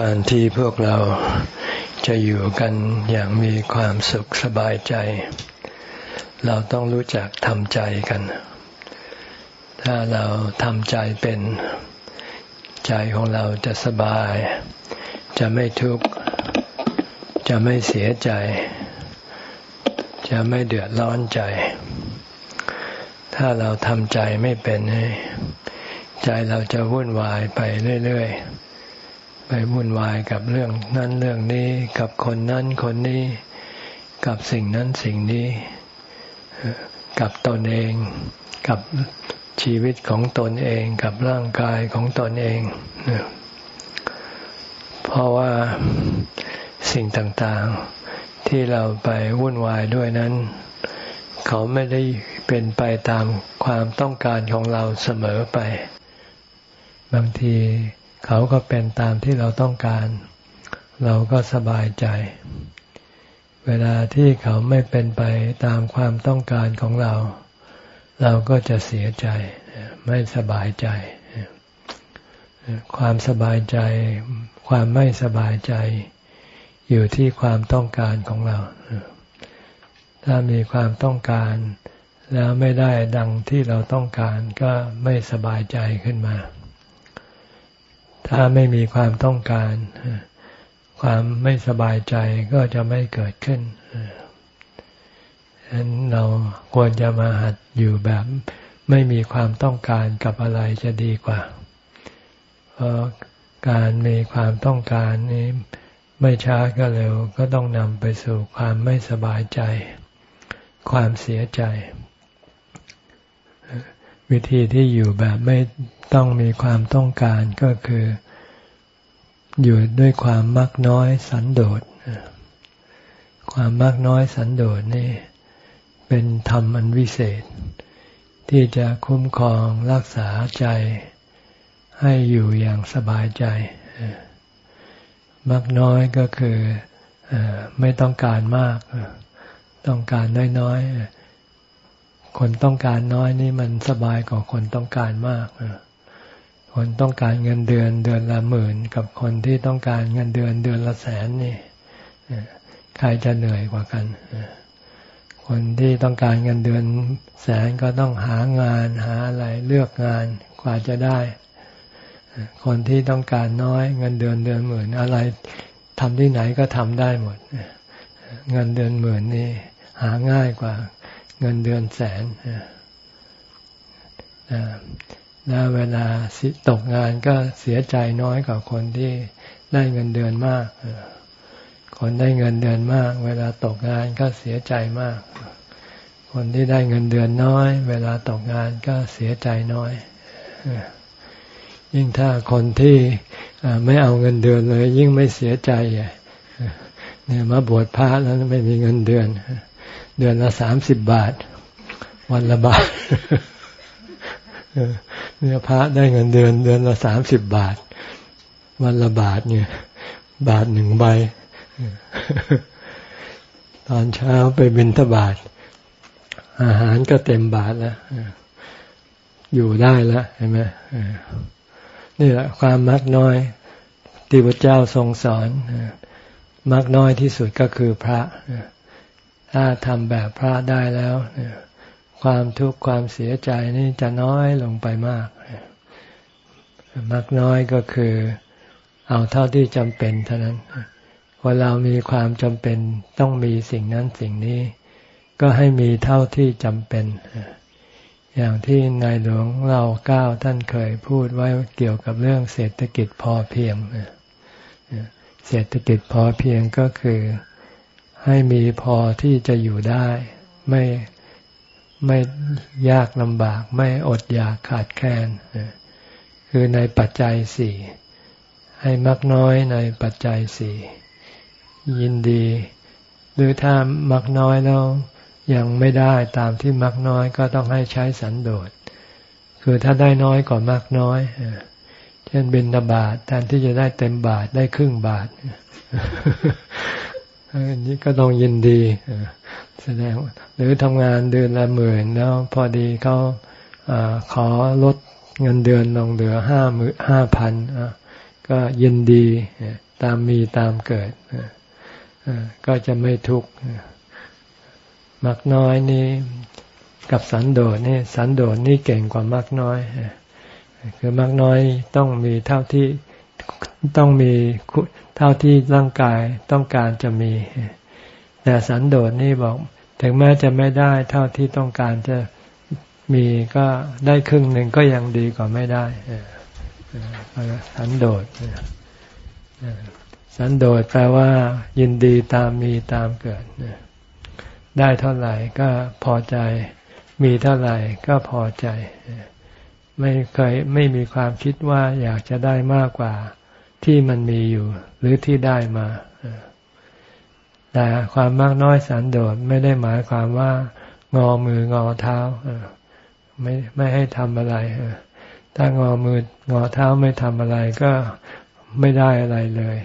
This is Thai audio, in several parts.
การที่พวกเราจะอยู่กันอย่างมีความสุขสบายใจ เราต้องรู้จักทำใจกัน ถ้าเราทำใจเป็น ใจของเราจะสบาย จะไม่ทุกข์ จะไม่เสียใจ จะไม่เดือดร้อนใจ ถ้าเราทำใจไม่เป็น ใจเราจะวุ่นวายไปเรื่อย ๆ ไปวุ่นวายกับเรื่องนั้นเรื่องนี้ กับคนนั้นคนนี้ กับสิ่งนั้นสิ่งนี้ กับตนเอง กับชีวิตของตนเอง กับร่างกายของตนเอง เพราะว่าสิ่งต่างๆที่เราไปวุ่นวายด้วยนั้น เขาไม่ได้เป็นไปตามความต้องการของเราเสมอไป บางที เขาก็เป็นตามที่เราต้องการ เราก็สบายใจ เวลาที่เขาไม่เป็นไปตามความต้องการของเรา เราก็จะเสียใจ ไม่สบายใจ ความสบายใจ ความไม่สบายใจ อยู่ที่ความต้องการของเรา ถ้ามีความต้องการแล้วไม่ได้ดังที่เราต้องการก็ไม่สบายใจขึ้นมา ถ้าไม่มีความต้องการ ความไม่สบายใจก็จะไม่เกิดขึ้นฉะนั้นเราควรจะมาหัดอยู่แบบไม่มีความต้องการกับอะไรจะดีกว่า เพราะการมีความต้องการนี้ไม่ช้าก็เร็วก็ต้องนำไปสู่ความไม่สบายใจ ความเสียใจ วิธีที่อยู่แบบไม่ต้องมีความต้องการก็คือ อยู่ด้วยความมักน้อยสันโดษความมักน้อยสันโดษนี่ เป็นธรรมอันวิเศษ ที่จะคุ้มครองรักษาใจให้อยู่อย่างสบายใจมักน้อยก็คือไม่ต้องการมาก ต้องการน้อยๆ คนต้องการน้อยนี่มันสบายกว่าคนต้องการมากคนต้องการเงินเดือนเดือนละหมื่น กับคนที่ต้องการเงินเดือนเดือนละแสนนี่ใครจะเหนื่อยกว่ากันคนที่ต้องการเงินเดือนแสนก็ต้องหางานหาอะไรเลือกงานกว่าจะได้ คนที่ต้องการน้อยเงินเดือนเดือนหมื่นอะไรทำที่ไหนก็ทำได้หมด เงินเดือนหมื่นนี่หาง่ายกว่า เงินเดือนแสนแล้วเวลาตกงานก็เสียใจน้อยกว่าคนที่ได้เงินเดือนมาก คนได้เงินเดือนมาก เวลาตกงานก็เสียใจมาก คนที่ได้เงินเดือนน้อย เวลาตกงานก็เสียใจน้อยยิ่งถ้าคนที่ไม่เอาเงินเดือนเลย ยิ่งไม่เสียใจเนี่ยมาบวชพระแล้วไม่มีเงินเดือน เดือนละสามสิบบาท วันละบาทเนี่ยพระได้เงินเดือนเดือนละสามสิบบาท วันละบาทเนี่ย บาทหนึ่งใบ ตอนเช้าไปบิณฑบาตอาหารก็เต็มบาทแล้วอยู่ได้แล้วเห็นไหมนี่แหละความมักน้อยที่พระเจ้าทรงสอนมักน้อยที่สุดก็คือพระ ถ้าทำแบบพระได้แล้วความทุกข์ความเสียใจนี่จะน้อยลงไปมากมากน้อยก็คือ เอาเท่าที่จำเป็นเท่านั้นพอเรามีความจำเป็นต้องมีสิ่งนั้นสิ่งนี้ ก็ให้มีเท่าที่จำเป็น อย่างที่นายหลวงเราเก้าท่านเคยพูดไว้เกี่ยวกับเรื่องเศรษฐกิจพอเพียงเศรษฐกิจพอเพียงก็คือ ให้มีพอที่จะอยู่ได้ ไม่ไม่ยากลำบาก ไม่อดอยากขาดแคลนคือในปัจจัยสี่ให้มักน้อยในปัจจัยสี่ยินดี หรือถ้ามักน้อยแล้วยังไม่ได้ตามที่มักน้อยก็ต้องให้ใช้สันโดษ คือถ้าได้น้อยกว่ามักน้อยเช่นบินบาทแทนที่จะได้เต็มบาทได้ครึ่งบาท อันนี้ก็ต้องยินดีแสดงหรือทำงานเดือนละหมื่นแล้วพอดีเขาอขอลดเงินเดือนลงเหลือห้าหมื่นห้าพันก็ยินดีตามมีตามเกิดก็จะไม่ทุกข์มักน้อยนี่กับสันโดษนี่สันโดษนี่เก่งกว่ามักน้อย คือมักน้อยต้องมีเท่าที่ ต้องมีเท่าที่ร่างกายต้องการจะมี แต่สันโดษนี่บอก ถึงแม้จะไม่ได้เท่าที่ต้องการจะมีก็ได้ครึ่งหนึ่งก็ยังดีกว่าไม่ได้สันโดษสันโดษแปลว่า ยินดีตามมีตามเกิดได้เท่าไหร่ก็พอใจ มีเท่าไหร่ก็พอใจ ไม่เคยไม่มีความคิดว่าอยากจะได้มากกว่า ที่มันมีอยู่ หรือที่ได้มา แต่ความมากน้อยสันโดษไม่ได้หมายความว่างอมืองอเท้าไม่ไม่ให้ทำอะไรถ้างอมืองอเท้าไม่ทำอะไรก็ไม่ได้อะไรเลย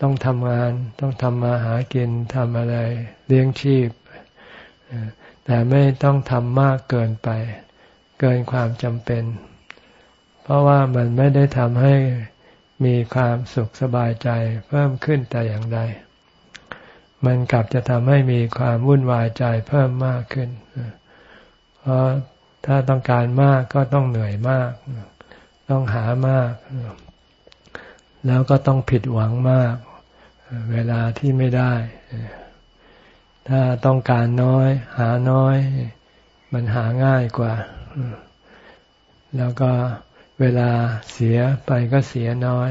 ต้องทำงาน ต้องทำมาหากินทำอะไร เลี้ยงชีพแต่ไม่ต้องทำมากเกินไป เกินความจำเป็น เพราะว่ามันไม่ได้ทำให้ มีความสุขสบายใจเพิ่มขึ้นแต่อย่างใด มันกลับจะทำให้มีความวุ่นวายใจเพิ่มมากขึ้น เพราะถ้าต้องการมากก็ต้องเหนื่อยมาก ต้องหามาก แล้วก็ต้องผิดหวังมาก เวลาที่ไม่ได้ ถ้าต้องการน้อย หาน้อย มันหาง่ายกว่า แล้วก็ เวลาเสียไปก็เสียน้อย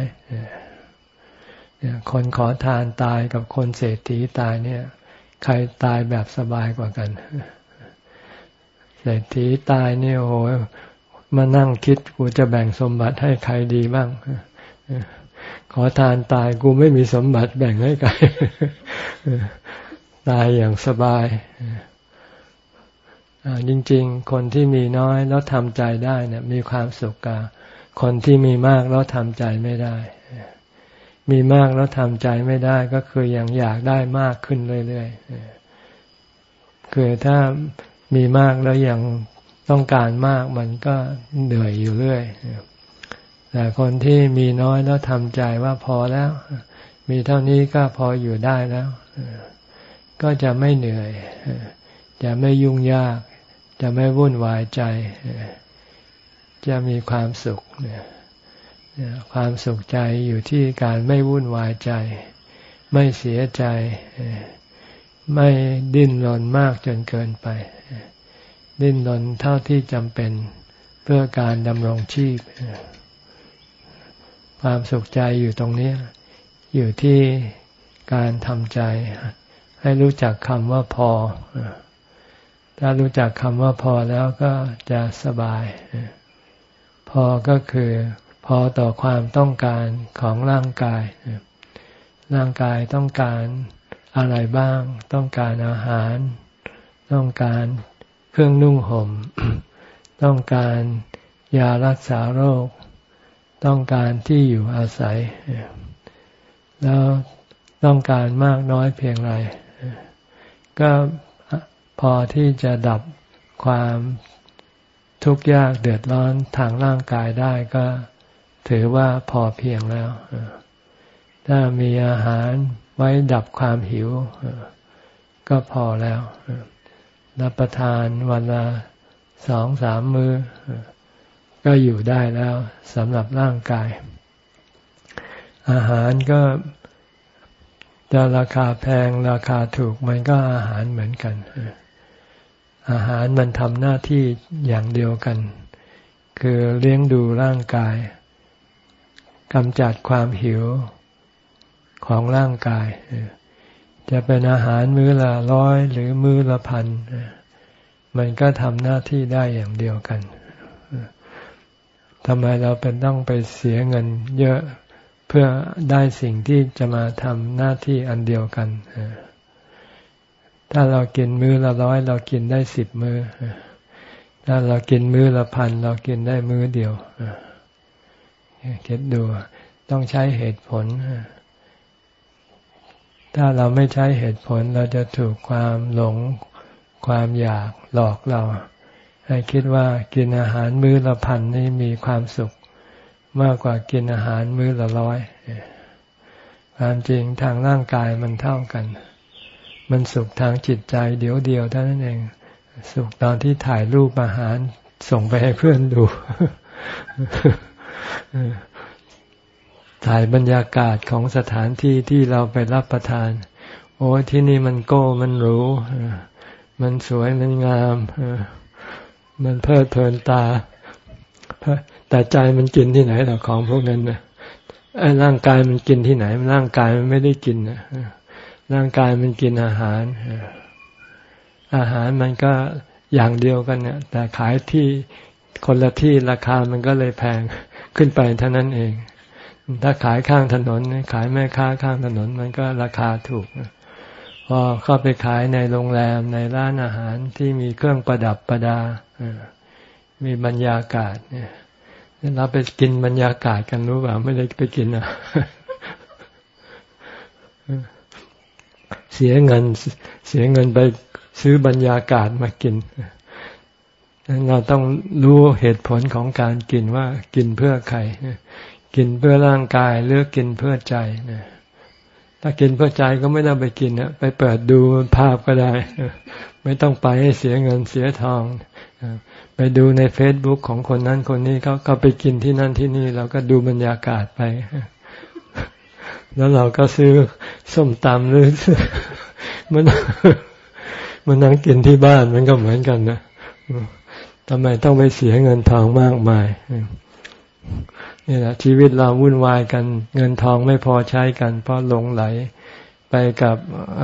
คนขอทานตายกับคนเศรษฐีตายเนี่ย ใครตายแบบสบายกว่ากัน เศรษฐีตายเนี่ยโอ้ยมานั่งคิดกูจะแบ่งสมบัติให้ใครดีบ้างขอทานตายกูไม่มีสมบัติแบ่งให้ใครตายอย่างสบายจริง ๆ คนที่มีน้อยแล้วทำใจได้เนี่ยมีความสุขกว่า คนที่มีมากแล้วทำใจไม่ได้ มีมากแล้วทำใจไม่ได้ ก็คือยังอยากได้มากขึ้นเรื่อยๆคือถ้ามีมากแล้วยังต้องการมากมันก็เหนื่อยอยู่เรื่อยแต่คนที่มีน้อยแล้วทำใจว่าพอแล้ว มีเท่านี้ก็พออยู่ได้แล้วก็จะไม่เหนื่อย จะไม่ยุ่งยาก จะไม่วุ่นวายใจ จะมีความสุขเนี่ยความสุขใจอยู่ที่การไม่วุ่นวายใจ ไม่เสียใจ ไม่ดิ้นรนมากจนเกินไป ดิ้นรนเท่าที่จำเป็นเพื่อการดำรงชีพ ความสุขใจอยู่ตรงนี้ อยู่ที่การทำใจ ให้รู้จักคำว่าพอ ถ้ารู้จักคำว่าพอแล้วก็จะสบาย พอก็คือพอต่อความต้องการของร่างกาย ร่างกายต้องการอะไรบ้าง ต้องการอาหาร ต้องการเครื่องนุ่งห่ม ต้องการยารักษาโรค ต้องการที่อยู่อาศัย แล้วต้องการมากน้อยเพียงไร ก็พอที่จะดับความ ทุกข์ยากเดือดร้อนทางร่างกายได้ก็ถือว่าพอเพียงแล้ว ถ้ามีอาหารไว้ดับความหิว ก็พอแล้ว รับประทานวันละสองสามมือ้อ ก็อยู่ได้แล้วสำหรับร่างกาย อาหารก็จะราคาแพงราคาถูกมันก็อาหารเหมือนกัน อาหารมันทำหน้าที่อย่างเดียวกัน คือเลี้ยงดูร่างกายกำจัดความหิวของร่างกาย จะเป็นอาหารมื้อละร้อยหรือมื้อละพัน มันก็ทำหน้าที่ได้อย่างเดียวกันทำไมเราเป็นต้องไปเสียเงินเยอะเพื่อได้สิ่งที่จะมาทำหน้าที่อันเดียวกันเถ้าเรากินมื้อละร้อยเรากินได้สิบมือ้อ ถ้าเรากินมื้อละพันเรากินได้มื้อเดียวคิดดูต้องใช้เหตุผล ถ้าเราไม่ใช้เหตุผลเราจะถูกความหลงความอยากหลอกเรา ให้คิดว่ากินอาหารมื้อละพันนี่มีความสุข มากกว่ากินอาหารมื้อละร้อย ความจริงทางร่างกายมันเท่ากัน มันสุขทางจิตใจเดี๋ยวเดียวเท่านั้นเอง สุขตอนที่ถ่ายรูปอาหารส่งไปให้เพื่อนดู ถ่ายบรรยากาศของสถานที่ที่เราไปรับประทาน โอ้ที่นี่มันโก้มันหรูมันสวยมันงามมันเพลิดเพลินตาแต่ใจมันกินที่ไหนหรอของพวกนั้นนะไอ้ร่างกายมันกินที่ไหนร่างกายมันไม่ได้กินนะ ร่างกายมันกินอาหาร อาหารมันก็อย่างเดียวกันเนี่ย แต่ขายที่คนละที่ราคามันก็เลยแพงขึ้นไปเท่านั้นเอง ถ้าขายข้างถนน ขายแม่ค้าข้างถนน มันก็ราคาถูก พอเข้าไปขายในโรงแรมในร้านอาหารที่มีเครื่องประดับประดา มีบรรยากาศเนี่ยเราไปกินบรรยากาศกันรู้เปล่าไม่ได้ไปกินอะ เสียเงินเสียเงินไปซื้อบรรยากาศมากินเราต้องรู้เหตุผลของการกินว่ากินเพื่อใครกินเพื่อร่างกายหรือกินเพื่อใจถ้ากินเพื่อใจก็ไม่ต้องไปกินนะไปเปิดดูภาพก็ได้ไม่ต้องไปให้เสียเงินเสียทองไปดูในเฟซบุ๊กของคนนั้นคนนี้เขาก็ไปกินที่นั่นที่นี่เราก็ดูบรรยากาศไป แล้วเราก็ซื้อส้มตำหรือมันมันนั่งกินที่บ้านมันก็เหมือนกันนะทำไมต้องไปเสียเงินทองมากมายนี่แหละชีวิตเราวุ่นวายกัน เงินทองไม่พอใช้กัน เพราะหลงไหลไปกับอ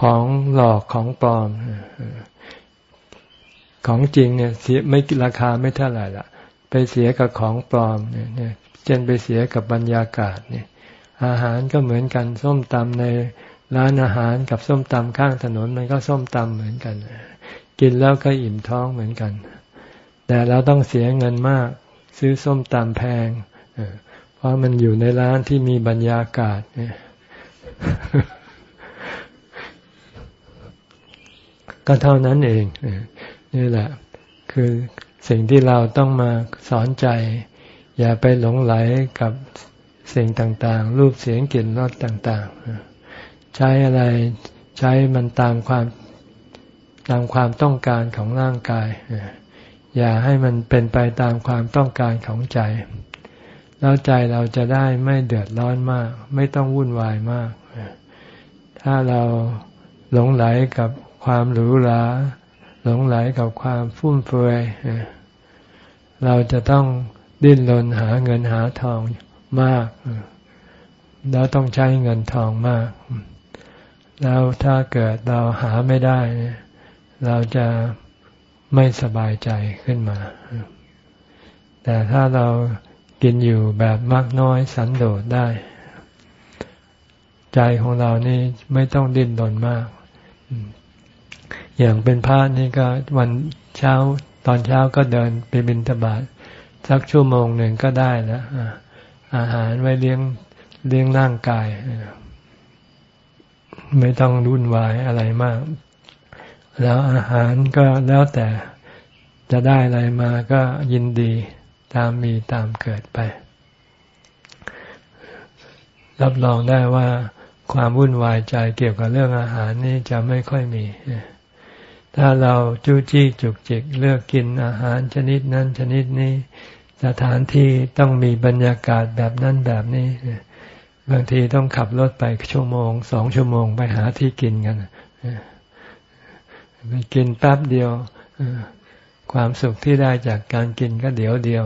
ของหลอกของปลอม ของจริงเนี่ยเสียไม่ราคาไม่เท่าไหร่ละไปเสียกับของปลอมเนี่ยเช่นไปเสียกับบรรยากาศเนี่ย อาหารก็เหมือนกัน ส้มตำในร้านอาหารกับส้มตำข้างถนนมันก็ส้มตำเหมือนกัน กินแล้วก็อิ่มท้องเหมือนกัน แต่เราต้องเสียเงินมาก ซื้อส้มตำแพงเพราะมันอยู่ในร้านที่มีบรรยากาศก็เท่านั้นเองนี่แหละ คือสิ่งที่เราต้องมาสอนใจ อย่าไปหลงไหลกับ สิ่งต่างๆ รูปเสียงกลิ่นรสต่างๆ ใช้อะไรใช้มันตามความตามความต้องการของร่างกาย อย่าให้มันเป็นไปตามความต้องการของใจ แล้วใจเราจะได้ไม่เดือดร้อนมาก ไม่ต้องวุ่นวายมาก ถ้าเราหลงไหลกับความหรูหราหลงไหลกับความฟุ่มเฟือยเราจะต้องดิ้นรนหาเงินหาทอง มาก แล้วต้องใช้เงินทองมาก แล้วถ้าเกิดเราหาไม่ได้ เราจะไม่สบายใจขึ้นมา แต่ถ้าเรากินอยู่แบบมากน้อยสันโดษได้ ใจของเรานี่ไม่ต้องดิ้นรนมาก อย่างเป็นพระนี่ก็วันเช้าตอนเช้าก็เดินไปบิณฑบาตสักชั่วโมงหนึ่งก็ได้แล้ว อาหารไว้เลี้ยงเลี้ยงร่างกาย ไม่ต้องรุ่นวายอะไรมาก แล้วอาหารก็แล้วแต่จะได้อะไรมาก็ยินดีตามมีตามเกิดไป รับรองได้ว่าความวุ่นวายใจเกี่ยวกับเรื่องอาหารนี่จะไม่ค่อยมี ถ้าเราจู้จี้จุกจิกเลือกกินอาหารชนิดนั้นชนิดนี้ สถานที่ต้องมีบรรยากาศแบบนั้นแบบนี้บางทีต้องขับรถไปชั่วโมงสองชั่วโมงไปหาที่กินกันไปกินแป๊บเดียวความสุขที่ได้จากการกินก็เดี๋ยวเดียว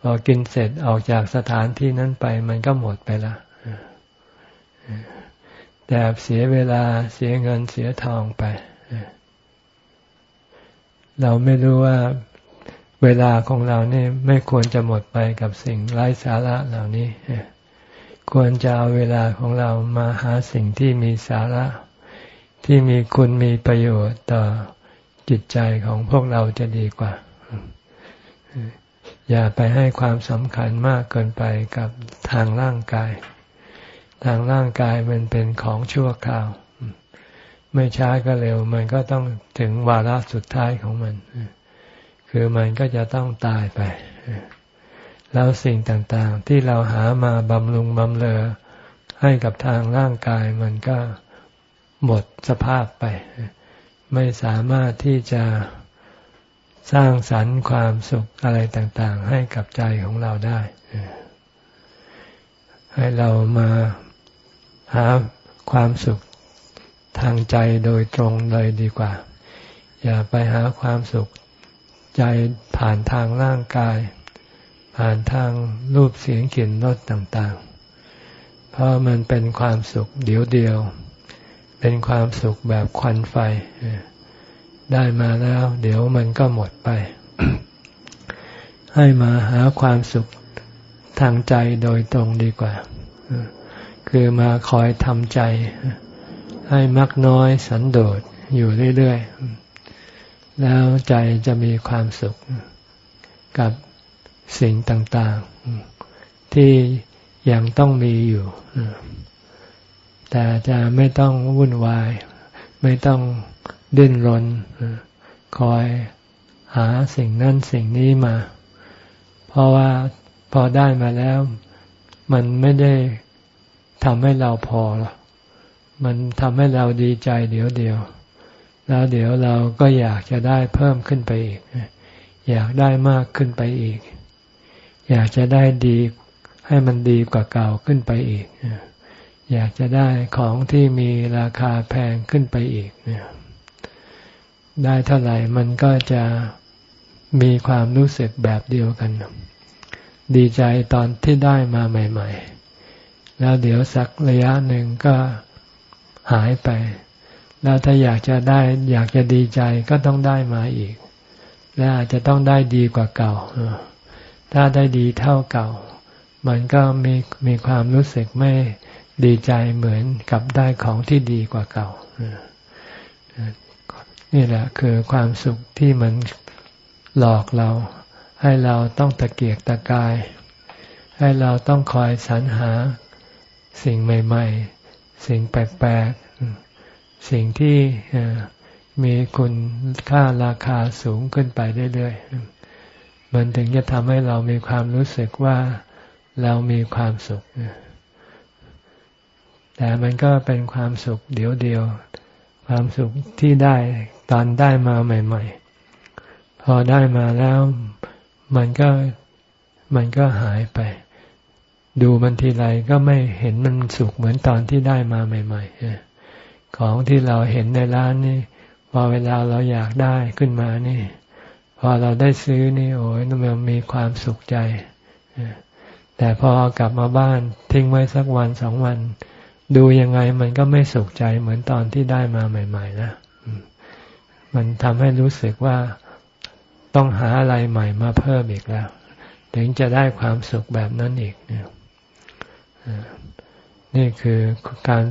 พอกินเสร็จออกจากสถานที่นั้นไปมันก็หมดไปละแต่เสียเวลาเสียเงินเสียทองไป เราไม่รู้ว่า เวลาของเราเนี่ยไม่ควรจะหมดไปกับสิ่งไร้สาระเหล่านี้ ควรจะเอาเวลาของเรามาหาสิ่งที่มีสาระ ที่มีคุณมีประโยชน์ต่อจิตใจของพวกเราจะดีกว่า อย่าไปให้ความสำคัญมากเกินไปกับทางร่างกาย ทางร่างกายมันเป็นของชั่วคราว ไม่ช้าก็เร็ว มันก็ต้องถึงวาระสุดท้ายของมัน คือมันก็จะต้องตายไป แล้วสิ่งต่างๆ ที่เราหามาบำรุงบำเรอให้กับทางร่างกายมันก็หมดสภาพไป ไม่สามารถที่จะสร้างสรรค์ความสุขอะไรต่างๆ ให้กับใจของเราได้ ให้เรามาหาความสุขทางใจโดยตรงเลยดีกว่า อย่าไปหาความสุข ใจผ่านทางร่างกาย ผ่านทางรูปเสียงกลิ่นรสต่างๆ เพราะมันเป็นความสุขเดียวเดียว เป็นความสุขแบบควันไฟ ได้มาแล้ว เดี๋ยวมันก็หมดไป ให้มาหาความสุขทางใจโดยตรงดีกว่า คือมาคอยทำใจ ให้มักน้อยสันโดษอยู่เรื่อย ๆ แล้วใจจะมีความสุขกับสิ่งต่าง ๆ ที่ยังต้องมีอยู่ แต่จะไม่ต้องวุ่นวาย ไม่ต้องดิ้นรน คอยหาสิ่งนั้นสิ่งนี้มา เพราะว่าพอได้มาแล้ว มันไม่ได้ทำให้เราพอหรอกมันทำให้เราดีใจเดี๋ยวเดียว แล้วเดี๋ยวเราก็อยากจะได้เพิ่มขึ้นไปอีก อยากได้มากขึ้นไปอีก อยากจะได้ดีให้มันดีกว่าเก่าขึ้นไปอีก อยากจะได้ของที่มีราคาแพงขึ้นไปอีก ได้เท่าไหร่มันก็จะมีความรู้สึกแบบเดียวกัน ดีใจตอนที่ได้มาใหม่ ๆ แล้วเดี๋ยวสักระยะหนึ่งก็หายไป แล้วถ้าอยากจะได้อยากจะดีใจก็ต้องได้มาอีก และอาจจะต้องได้ดีกว่าเก่า ถ้าได้ดีเท่าเก่า มันก็มีมีความรู้สึกไม่ดีใจเหมือนกับได้ของที่ดีกว่าเก่า นี่แหละคือความสุขที่มันหลอกเรา ให้เราต้องตะเกียกตะกาย ให้เราต้องคอยสรรหาสิ่งใหม่ ๆ สิ่งแปลกๆ สิ่งที่มีคุณค่าราคาสูงขึ้นไปเรื่อยๆ มันถึงจะทำให้เรามีความรู้สึกว่าเรามีความสุข แต่มันก็เป็นความสุขเดียวเดียวความสุขที่ได้ตอนได้มาใหม่ ๆ พอได้มาแล้วมันก็มันก็หายไป ดูมันทีไรก็ไม่เห็นมันสุขเหมือนตอนที่ได้มาใหม่ ๆ ของที่เราเห็นในร้านนี่พอเวลาเราอยากได้ขึ้นมานี่ พอเราได้ซื้อนี่โอ้ยมันมีความสุขใจ แต่พอกลับมาบ้านทิ้งไว้สักวันสองวัน ดูยังไงมันก็ไม่สุขใจเหมือนตอนที่ได้มาใหม่ ๆ นะ มันทำให้รู้สึกว่าต้องหาอะไรใหม่มาเพิ่มอีกแล้ว ถึงจะได้ความสุขแบบนั้นอีกเนี่ยนี่คือการ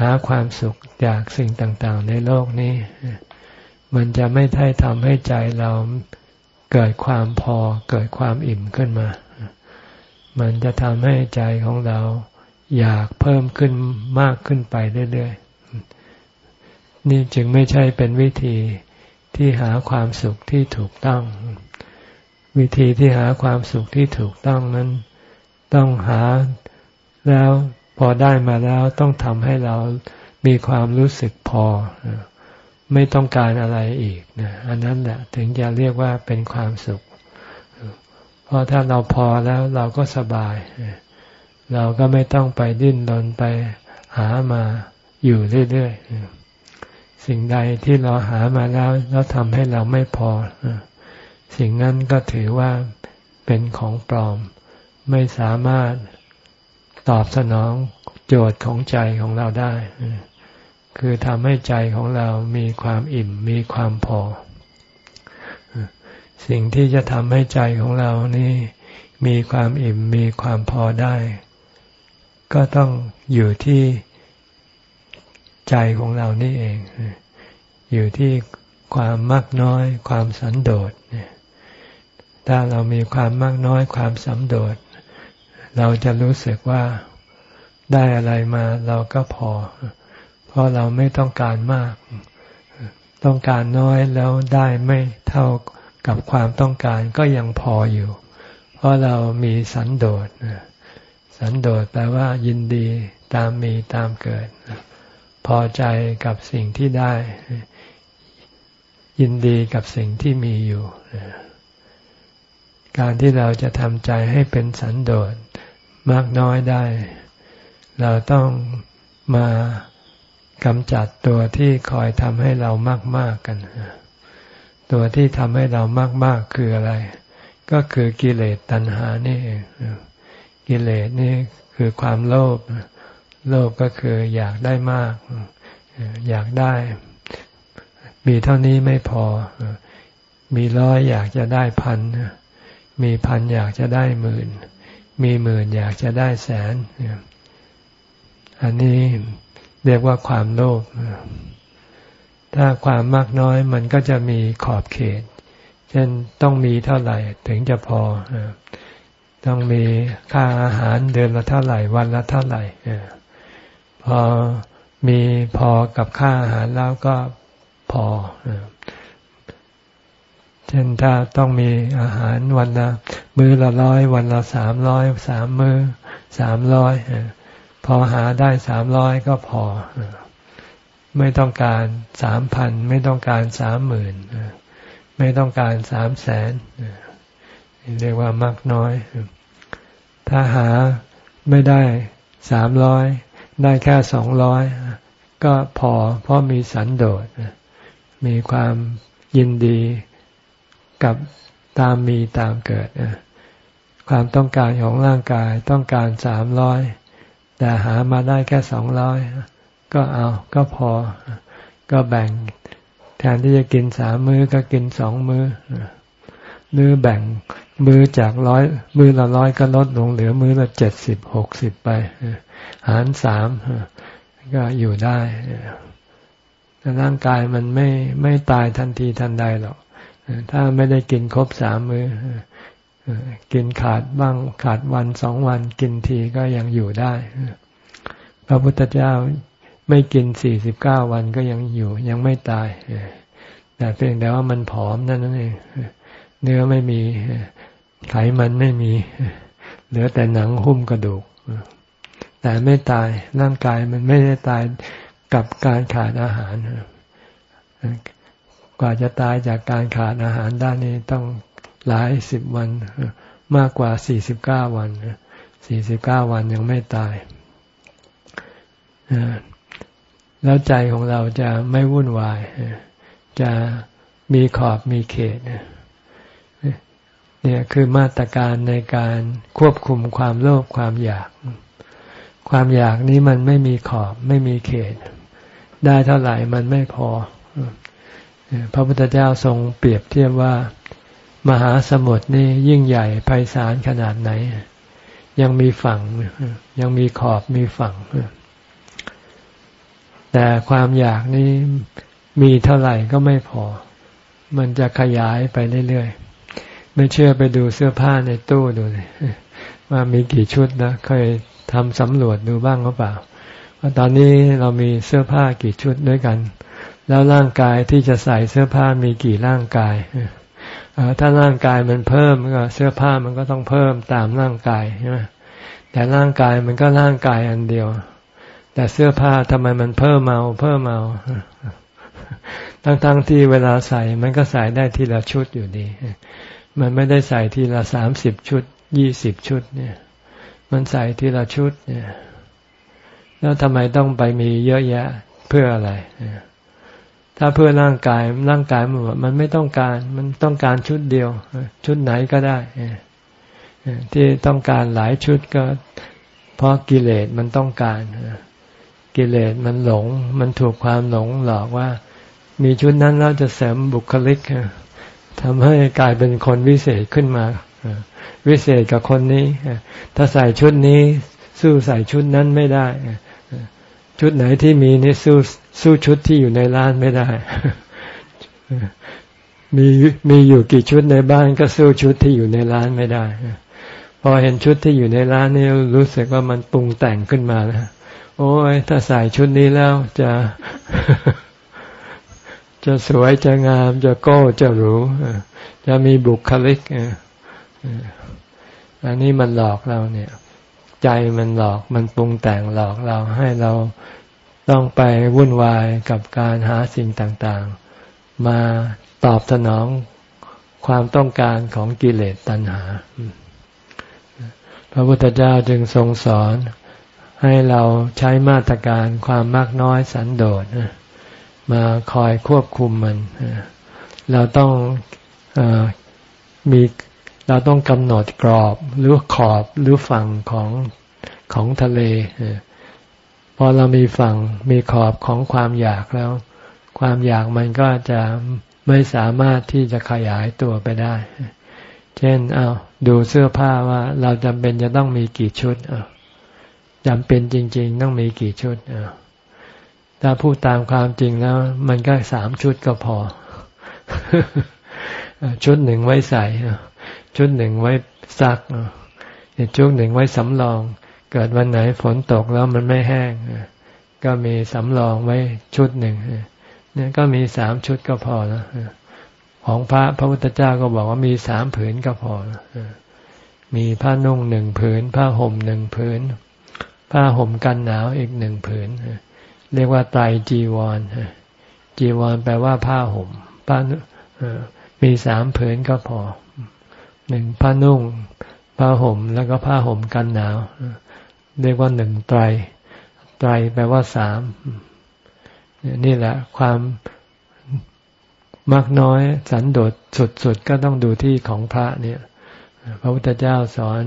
หาความสุขจากสิ่งต่างๆ ในโลกนี้ มันจะไม่ได้ทำให้ใจเราเกิดความพอเกิดความอิ่มขึ้นมา มันจะทำให้ใจของเราอยากเพิ่มขึ้นมากขึ้นไปเรื่อยๆ นี่จึงไม่ใช่เป็นวิธีที่หาความสุขที่ถูกต้อง วิธีที่หาความสุขที่ถูกต้องนั้น ต้องหาแล้ว พอได้มาแล้วต้องทำให้เรามีความรู้สึกพอ ไม่ต้องการอะไรอีกนะอันนั้นแหละถึงจะเรียกว่าเป็นความสุข เพราะถ้าเราพอแล้วเราก็สบาย เราก็ไม่ต้องไปดิ้นรนไปหามาอยู่เรื่อยๆ สิ่งใดที่เราหามาแล้วแล้วทำให้เราไม่พอ สิ่งนั้นก็ถือว่าเป็นของปลอม ไม่สามารถ ตอบสนองโจทย์ของใจของเราได้ คือทำให้ใจของเรามีความอิ่มมีความพอ สิ่งที่จะทำให้ใจของเรานี่มีความอิ่มมีความพอได้ ก็ต้องอยู่ที่ใจของเรานี่เอง อยู่ที่ความมากน้อย ความสันโดษถ้าเรามีความมากน้อยความสันโดษ เราจะรู้สึกว่าได้อะไรมาเราก็พอ เพราะเราไม่ต้องการมาก ต้องการน้อยแล้วได้ไม่เท่ากับความต้องการก็ยังพออยู่ เพราะเรามีสันโดษสันโดษแปลว่ายินดีตามมีตามเกิด พอใจกับสิ่งที่ได้ ยินดีกับสิ่งที่มีอยู่ การที่เราจะทำใจให้เป็นสันโดษมากน้อยได้ เราต้องมากำจัดตัวที่คอยทำให้เรามากๆกัน ตัวที่ทำให้เรามากๆคืออะไร ก็คือกิเลสตัณหานี่เองกิเลสนี่คือความโลภโลภก็คืออยากได้มาก อยากได้ มีเท่านี้ไม่พอ มีร้อยอยากจะได้พัน มีพันอยากจะได้หมื่น มีหมื่นอยากจะได้แสน อันนี้เรียกว่าความโลภ ถ้าความมากน้อยมันก็จะมีขอบเขต เช่นต้องมีเท่าไหร่ถึงจะพอ ต้องมีค่าอาหารเดือนละเท่าไหร่วันละเท่าไหร่พอมีพอกับค่าอาหารแล้วก็พอ เช่นถ้าต้องมีอาหารวันละมื้อละร้อยวันละสามร้อยสามมื้อสามร้อยพอหาได้สามร้อยก็พอ ไม่ต้องการสามพันไม่ต้องการสามหมื่นไม่ต้องการสามแสนเรียกว่ามากน้อย ถ้าหาไม่ได้สามร้อยได้แค่สองร้อยก็พอเพราะมีสันโดษมีความยินดี กับตามมีตามเกิดความต้องการของร่างกายต้องการสามร้อยแต่หามาได้แค่สองร้อยก็เอาก็พอ ก็แบ่ง แทนที่จะกินสามมือ้อก็กินสองมือ้อหรือแบ่งมือจากร้อยมือละร้อยก็ลดลงเหลือมือละเจ็ดสิบหกสิบไปหารสามก็อยู่ได้ร่างกายมันไม่ไม่ตายทันทีทันใดหรอก ถ้าไม่ได้กินครบสามมือ้อกินขาดบ้างขาดวันสองวันกินทีก็ยังอยู่ได้ พระพุทธเจ้าไม่กินสี่สิบเก้าวันก็ยังอยู่ ยังไม่ตาย แต่เพียงแต่ว่ามันผอมนั่นนั่นเองเนื้อไม่มีไขมันไม่มี เหลือแต่หนังหุ้มกระดูก แต่ไม่ตายร่างกายมันไม่ได้ตายกับการขาดอาหาร กว่าจะตายจากการขาดอาหารด้านนี้ต้องหลายสิบวัน มากกว่าสี่สิบเก้าวันสี่สิบเก้าวันยังไม่ตายแล้วใจของเราจะไม่วุ่นวาย จะมีขอบมีเขตเนี่ยคือมาตรการในการควบคุมความโลภความอยาก ความอยากนี้มันไม่มีขอบไม่มีเขต ได้เท่าไหร่มันไม่พอ พระพุทธเจ้าทรงเปรียบเทียบว่า มหาสมุทรนี่ยิ่งใหญ่ไพศาลขนาดไหน ยังมีฝั่ง ยังมีขอบมีฝั่ง แต่ความอยากนี้มีเท่าไหร่ก็ไม่พอ มันจะขยายไปเรื่อยๆ ไม่เชื่อไปดูเสื้อผ้าในตู้ดูเลยว่ามีกี่ชุดนะเคยทำสำรวจดูบ้างหรือเปล่าว่าตอนนี้เรามีเสื้อผ้ากี่ชุดด้วยกัน แล้วร่างกายที่จะใส่เสื้อผ้ามีกี่ร่างกายถ้าร่างกายมันเพิ่มก็เสื้อผ้ามันก็ต้องเพิ่มตามร่างกายใช่ไหมแต่ร่างกายมันก็ร่างกายอันเดียว แต่เสื้อผ้าทำไมมันเพิ่มเมาเพิ่มเมาทั้งๆทที่เวลาใส่มันก็ใส่ได้ทีละชุดอยู่ดี มันไม่ได้ใส่ทีละสามสิบชุดยี่สิบชุด เนี่ย มันใส่ทีละชุด เนี่ย แล้วทำไมต้องไปมีเยอะแยะเพื่ออะไร ถ้าเพื่อร่างกายร่างกายมันมันไม่ต้องการ มันต้องการชุดเดียว ชุดไหนก็ได้ที่ต้องการหลายชุดก็ เพราะกิเลสมันต้องการกิเลสมันหลง มันถูกความหลงหลอกว่า มีชุดนั้นแล้วจะเสริมบุคลิกทำให้กลายเป็นคนวิเศษขึ้นมาวิเศษกับคนนี้ ถ้าใส่ชุดนี้ สู้ใส่ชุดนั้นไม่ได้ ชุดไหนที่มีนี่สู้ สู้ชุดที่อยู่ในร้านไม่ได้ มีมีอยู่กี่ชุดในบ้านก็สู้ชุดที่อยู่ในร้านไม่ได้ พอเห็นชุดที่อยู่ในร้านนี่รู้สึกว่ามันปรุงแต่งขึ้นมาแล้วโอ้ยถ้าใส่ชุดนี้แล้วจะ จะสวยจะงาม จะโก้จะหรูจะมีบุคลิกอันนี้มันหลอกเราเนี่ย ใจมันหลอกมันปรุงแต่งหลอกเราให้เรา ต้องไปวุ่นวายกับการหาสิ่งต่างๆ มาตอบสนองความต้องการของกิเลสตัณหา พระพุทธเจ้าจึงทรงสอนให้เราใช้มาตรการความมากน้อยสันโดษมาคอยควบคุมมัน เราต้องอมีเราต้องกำหนดกรอบหรือขอบหรือฝั่งของของทะเล พอเรามีฝั่งมีขอบของความอยากแล้ว ความอยากมันก็จะไม่สามารถที่จะขยายตัวไปได้ เช่น เอาดูเสื้อผ้าว่าเราจำเป็นจะต้องมีกี่ชุดเอาจำเป็นจริง ๆ ต้องมีกี่ชุดเอาถ้าพูดตามความจริงแล้ว มันก็สามชุดก็พอ ชุดหนึ่งไว้ใส่ชุดหนึ่งไว้ซักชุดหนึ่งไว้สำรอง เกิดวันไหนฝนตกแล้วมันไม่แห้งก็มีสำรองไว้ชุดหนึ่งเนี่ยก็มีสามชุดก็พอแล้วของพระพระพุทธเจ้าก็บอกว่ามีสามผืนก็พอมีผ้านุ่งหนึ่งผืน ผ้าห่มหนึ่งผืน ผ้าห่มกันหนาวอีกหนึ่งผืนเรียกว่าไตรจีวรจีวรแปลว่าผ้าห่มผ้ามีสามผืนก็พอหนึ่งผ้านุ่ง ผ้าห่มแล้วก็ผ้าห่มกันหนาว เรียกว่าหนึ่งไตร ไตรแปลว่าสามนี่แหละ ความมักน้อยสันโดษสุดๆก็ต้องดูที่ของพระเนี่ย พระพุทธเจ้าสอน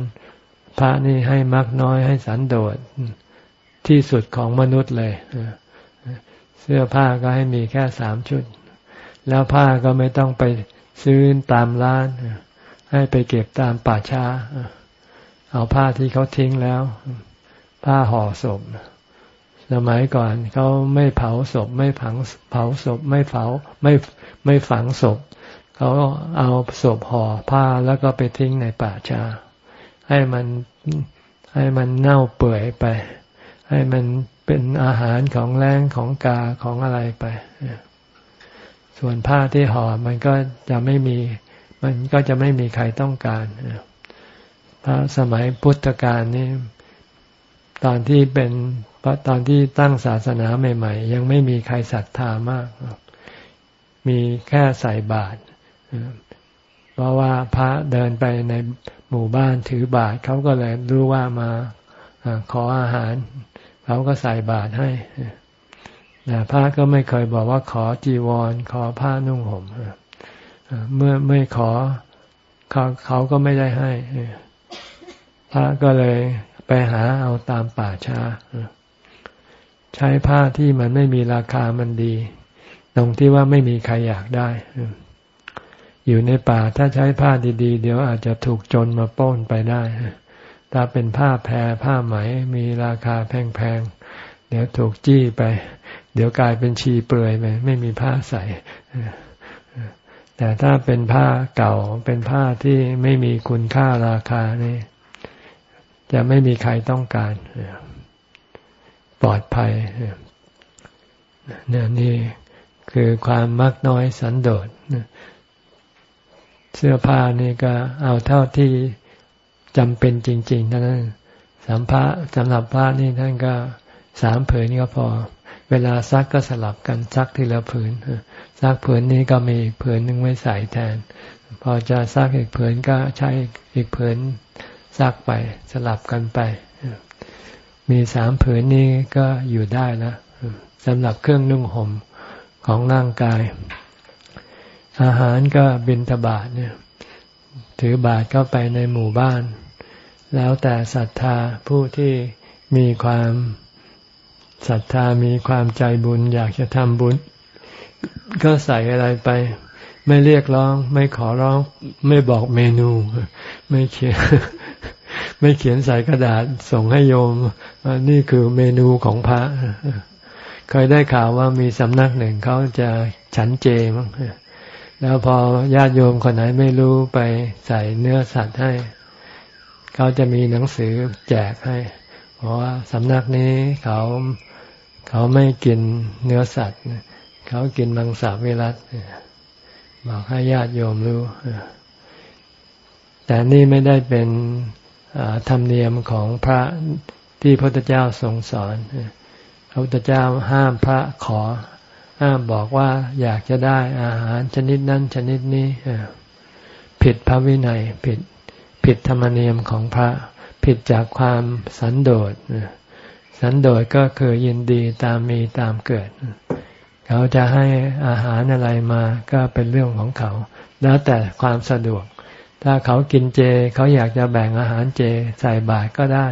พระนี่ให้มักน้อยให้สันโดษที่สุดของมนุษย์เลย เสื้อผ้าก็ให้มีแค่สามชุด แล้วผ้าก็ไม่ต้องไปซื้อตามร้าน ให้ไปเก็บตามป่าช้า เอาผ้าที่เขาทิ้งแล้ว ผ้าห่อศพ สมัยก่อนเขาไม่เผาศพ ไม่ผังเผาศพไม่เผาไม่ไม่ฝังศพเขาเอาศพห่อผ้าแล้วก็ไปทิ้งในป่าชา ให้มันให้มันเน่าเปื่อยไป ให้มันเป็นอาหารของแรงของกาของอะไรไป ส่วนผ้าที่ห่อมันก็จะไม่มี มันก็จะไม่มีใครต้องการพระสมัยพุทธกาลนี่ ตอนที่เป็นตอนที่ตั้งศาสนาใหม่ ๆ ยังไม่มีใครศรัทธามาก มีแค่ใส่บาตรเพราะว่าพระเดินไปในหมู่บ้านถือบาตรเขาก็เลยรู้ว่ามาขออาหาร เขาก็ใส่บาตรให้แต่พระก็ไม่เคยบอกว่าขอจีวร ขอผ้านุ่งห่มเมื่อไม่ขอเขาเขาก็ไม่ได้ให้พระก็เลย ไปหาเอาตามป่าช้า ใช้ผ้าที่มันไม่มีราคามันดี ตรงที่ว่าไม่มีใครอยากได้ อยู่ในป่าถ้าใช้ผ้าดี ๆ เดี๋ยวอาจจะถูกจนมาป้นไปได้ ถ้าเป็นผ้าแพรผ้าไหมมีราคาแพงๆ เดี๋ยวถูกจี้ไป เดี๋ยวกลายเป็นชีเปลือยไปไม่มีผ้าใส่แต่ถ้าเป็นผ้าเก่าเป็นผ้าที่ไม่มีคุณค่าราคานี่ จะไม่มีใครต้องการปลอดภัยเนี่ยนี่คือความมักน้อยสันโดษเสื้อผ้านี่ก็เอาเท่าที่จำเป็นจริงๆเท่านั้นสัมภาสำหรับพระนี่ท่านก็สามผืนก็พอ เวลาซักก็สลับกันซักทีละผืนซักผืนนี้ก็มีผืนหนึ่งไว้ใส่แทน พอจะซักอีกผืนก็ใช้อีกผืน ซักไปสลับกันไป มีสามผืนนี้ก็อยู่ได้แล้วสำหรับเครื่องนุ่งห่มของร่างกาย อาหารก็บินทบาทเนี่ย ถือบาทเข้าไปในหมู่บ้าน แล้วแต่ศรัทธาผู้ที่มีความศรัทธามีความใจบุญ อยากจะทำบุญ ก็ใส่อะไรไป ไม่เรียกร้อง ไม่ขอร้อง ไม่บอกเมนู ไม่เขียน ไม่เขียนใส่กระดาษส่งให้โยมนี่คือเมนูของพระเคยได้ข่าวว่ามีสำนักหนึ่งเขาจะฉันเจมั้งแล้วพอญาติโยมคนไหนไม่รู้ไปใส่เนื้อสัตว์ให้ เขาจะมีหนังสือแจกให้ เพราะว่าสำนักนี้เขาเขาไม่กินเนื้อสัตว์เขากินมังสวิรัตบอกให้ญาติโยมรู้แต่นี่ไม่ได้เป็น ธรรมเนียมของพระที่พระพุทธเจ้าทรงสอน พระพุทธเจ้าห้ามพระขอ ห้ามบอกว่าอยากจะได้อาหารชนิดนั้นชนิดนี้ ผิดพระวินัย ผิดผิดธรรมเนียมของพระ ผิดจากความสันโดษ สันโดษก็คือยินดีตามมีตามเกิด เขาจะให้อาหารอะไรมาก็เป็นเรื่องของเขา แล้วแต่ความสะดวก ถ้าเขากินเจเขาอยากจะแบ่งอาหารเจใส่บาตรก็ได้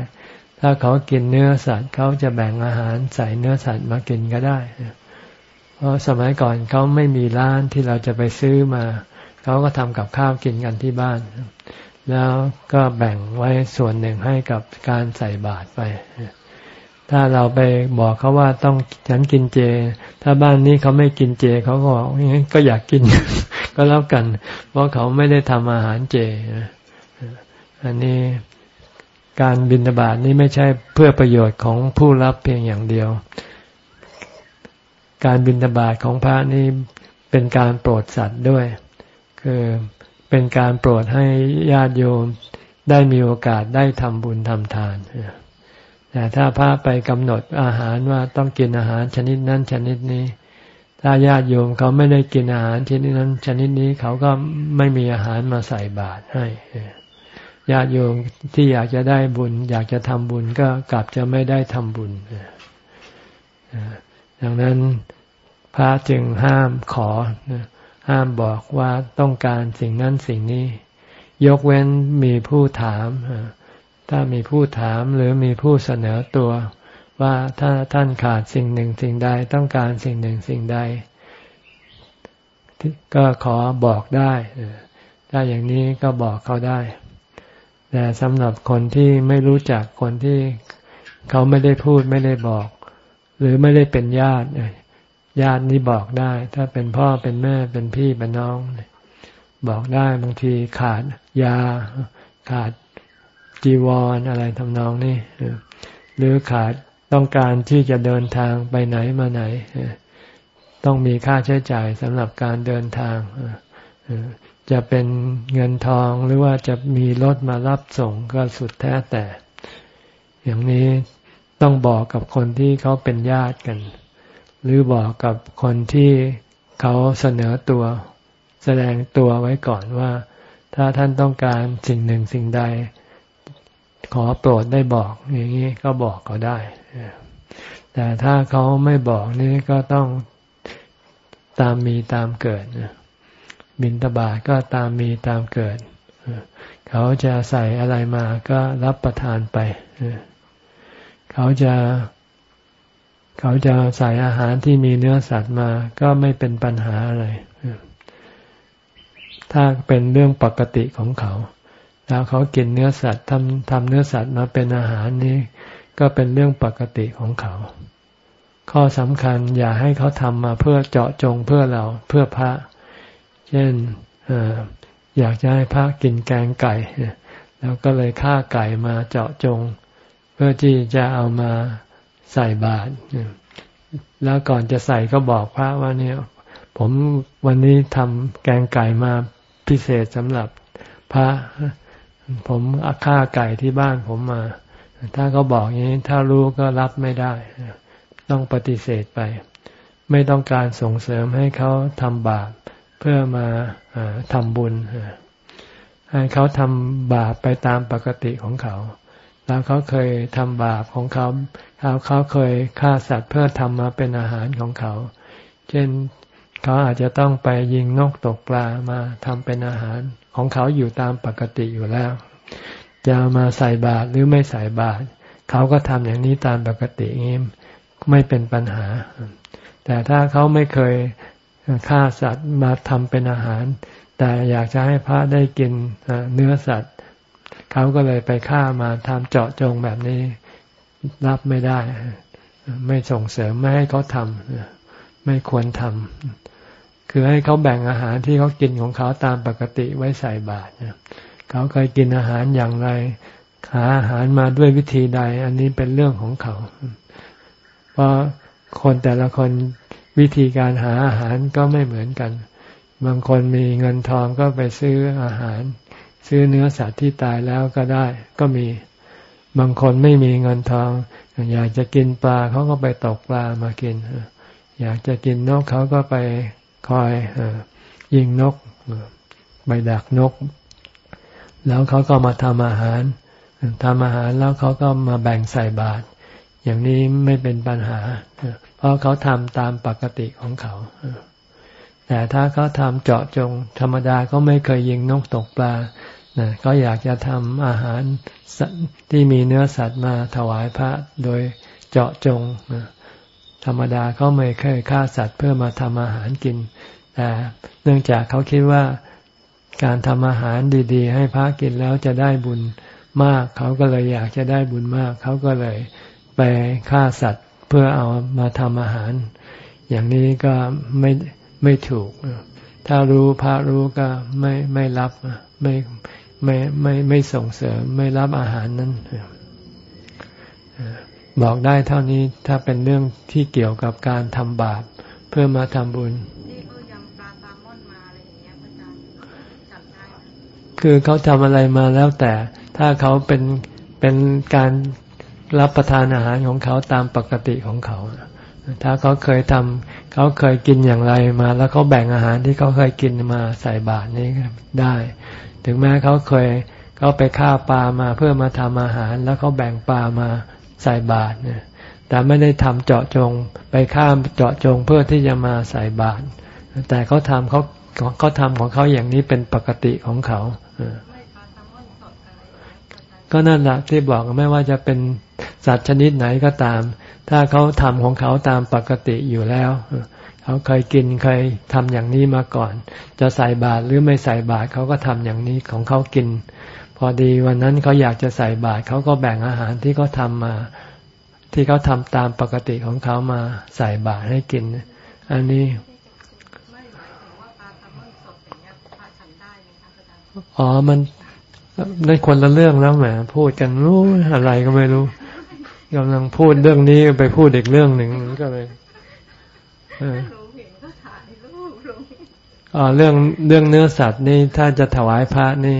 ถ้าเขากินเนื้อสัตว์เขาจะแบ่งอาหารใส่เนื้อสัตว์มากินก็ได้ เพราะสมัยก่อนเขาไม่มีร้านที่เราจะไปซื้อมา เขาก็ทำกับข้าวกินกันที่บ้าน แล้วก็แบ่งไว้ส่วนหนึ่งให้กับการใส่บาตรไป ถ้าเราไปบอกเขาว่าต้องฉันกินเจ ถ้าบ้านนี้เขาไม่กินเจเขาก็บอกงั้นก็อยากกิน ก็แล้วกัน เพราะเขาไม่ได้ทำอาหารเจอันนี้การบินบาตนี้ไม่ใช่เพื่อประโยชน์ของผู้รับเพียงอย่างเดียว การบินบาตของพระนี่เป็นการโปรดสัตว์ด้วย คือเป็นการโปรดให้ญาติโยมได้มีโอกาสได้ทำบุญทำทานแต่ถ้าพระไปกำหนดอาหารว่าต้องกินอาหารชนิดนั้นชนิดนี้ ถ้าญาติโยมเขาไม่ได้กินอาหารชนิดนั้น ชนิดนี้เขาก็ไม่มีอาหารมาใส่บาตรให้ญาติโยมที่อยากจะได้บุญ อยากจะทำบุญก็กลับจะไม่ได้ทำบุญดังนั้นพระจึงห้ามขอ ห้ามบอกว่าต้องการสิ่งนั้นสิ่งนี้ ยกเว้นมีผู้ถาม ถ้ามีผู้ถามหรือมีผู้เสนอตัว ว่าถ้าท่านขาดสิ่งหนึ่งสิ่งใดต้องการสิ่งหนึ่งสิ่งใด ก็ขอบอกได้ถ้าอย่างนี้ก็บอกเขาได้ แต่สำหรับคนที่ไม่รู้จักคนที่เขาไม่ได้พูดไม่ได้บอก หรือไม่ได้เป็นญาติญาตินี้บอกได้ ถ้าเป็นพ่อเป็นแม่เป็นพี่เป็นน้อง บอกได้บางทีขาดยา ขาดจีวรออะไรทำนองนี้หรือขาด ต้องการที่จะเดินทางไปไหนมาไหน ต้องมีค่าใช้จ่ายสำหรับการเดินทาง จะเป็นเงินทองหรือว่าจะมีรถมารับส่งก็สุดแท้แต่ อย่างนี้ต้องบอกกับคนที่เขาเป็นญาติกัน หรือบอกกับคนที่เขาเสนอตัว แสดงตัวไว้ก่อนว่า ถ้าท่านต้องการสิ่งหนึ่งสิ่งใด ขอโปรดได้บอก อย่างนี้ก็บอกเขาได้ แต่ถ้าเขาไม่บอกนี่ก็ต้องตามมีตามเกิดบินตบาทก็ตามมีตามเกิด เขาจะใส่อะไรมาก็รับประทานไป เขาจะเขาจะใส่อาหารที่มีเนื้อสัตว์มาก็ไม่เป็นปัญหาอะไร ถ้าเป็นเรื่องปกติของเขา แล้วเขากินเนื้อสัตว์ทำทำเนื้อสัตว์มาเป็นอาหารนี้ ก็เป็นเรื่องปกติของเขา ข้อสำคัญอย่าให้เขาทำมาเพื่อเจาะจงเพื่อเราเพื่อพระ เช่นอยากจะให้พระกินแกงไก่ แล้วก็เลยฆ่าไก่มาเจาะจง เพื่อที่จะเอามาใส่บาตรแล้วก่อนจะใส่ก็บอกพระว่าเนี่ย ผมวันนี้ทำแกงไก่มาพิเศษสำหรับพระ ผมอาค่าไก่ที่บ้านผมมา ถ้าเขาบอกอย่างนี้ถ้ารู้ก็รับไม่ได้ ต้องปฏิเสธไป ไม่ต้องการส่งเสริมให้เขาทำบาปเพื่อมาทำบุญ ให้เขาทำบาปไปตามปกติของเขา แล้วเขาเคยทำบาปของเขาเขาเขาเคยฆ่าสัตว์เพื่อทำมาเป็นอาหารของเขา เช่นเขาอาจจะต้องไปยิงนกตกปลามาทำเป็นอาหารของเขาอยู่ตามปกติอยู่แล้ว จะมาใส่บาตรหรือไม่ใส่บาตรเขาก็ทำอย่างนี้ตามปกตินี้ไม่เป็นปัญหา แต่ถ้าเขาไม่เคยฆ่าสัตว์มาทำเป็นอาหาร แต่อยากจะให้พระได้กินเนื้อสัตว์ เขาก็เลยไปฆ่ามาทำเจาะจงแบบนี้ รับไม่ได้ ไม่ส่งเสริมไม่ให้เขาทำไม่ควรทำคือให้เขาแบ่งอาหารที่เขากินของเขาตามปกติไว้ใส่บาตร เขาเคยกินอาหารอย่างไร หาอาหารมาด้วยวิธีใด อันนี้เป็นเรื่องของเขา เพราะคนแต่ละคนวิธีการหาอาหารก็ไม่เหมือนกัน บางคนมีเงินทองก็ไปซื้ออาหาร ซื้อเนื้อสัตว์ที่ตายแล้วก็ได้ ก็มี บางคนไม่มีเงินทอง อยากจะกินปลาเขาก็ไปตกปลามากิน อยากจะกินนกเขาก็ไปคอยยิงนก ไปดักนก แล้วเขาก็มาทำอาหารทำอาหารแล้วเขาก็มาแบ่งใส่บาตรอย่างนี้ไม่เป็นปัญหา เพราะเขาทำตามปกติของเขา แต่ถ้าเขาทำเจาะจง ธรรมดาก็ไม่เคยยิงนกตกปลาเขาอยากจะทำอาหารที่มีเนื้อสัตว์มาถวายพระโดยเจาะจง ธรรมดาเขาไม่เคยฆ่าสัตว์เพื่อมาทำอาหารกิน แต่เนื่องจากเขาคิดว่า การทำอาหารดีๆ ให้พระกินแล้วจะได้บุญมาก เขาก็เลยอยากจะได้บุญมาก เขาก็เลยไปฆ่าสัตว์เพื่อเอามาทำอาหาร อย่างนี้ก็ไม่ไม่ถูก ถ้ารู้พระรู้ก็ไม่ไม่รับไม่ไม่ไม่ไม่ส่งเสริมไม่รับอาหารนั้นบอกได้เท่านี้ถ้าเป็นเรื่องที่เกี่ยวกับการทำบาปเพื่อมาทำบุญ คือเขาทำอะไรมาแล้วแต่ ถ้าเขาเป็นเป็นการรับประทานอาหารของเขาตามปกติของเขา ถ้าเขาเคยทำเขาเคยกินอย่างไรมา แล้วเขาแบ่งอาหารที่เขาเคยกินมาใส่บาตรนี้ได้ ถึงแม้เขาเคยเขาไปฆ่าปลามาเพื่อมาทำอาหาร แล้วเขาแบ่งปลามาใส่บาตรเนี่ยแต่ไม่ได้ทำเจาะจงไปฆ่าเจาะจงเพื่อที่จะมาใส่บาตรแต่เขาทำเขาเขาทำของเขาอย่างนี้เป็นปกติของเขา ก็นั่นแหละที่บอกไม่ว่าจะเป็นสัตว์ชนิดไหนก็ตาม ถ้าเขาทำของเขาตามปกติอยู่แล้ว เขาเคยกินเคยทำอย่างนี้มาก่อน จะใส่บาตรหรือไม่ใส่บาตรเขาก็ทำอย่างนี้ของเขากิน พอดีวันนั้นเขาอยากจะใส่บาตรเขาก็แบ่งอาหารที่เขาทามา ที่เขาทำตามปกติของเขามาใส่บาตรให้กิน อันนี้ อ๋อมันนั่นคนละเรื่องแล้วแหมพูดกันรู้อะไรก็ไม่รู้กำลังพูดเรื่องนี้ไปพูดอีกเรื่องหนึ่งก็เลยอ๋อเรื่องเรื่องเนื้อสัตว์นี่ถ้าจะถวายพระนี่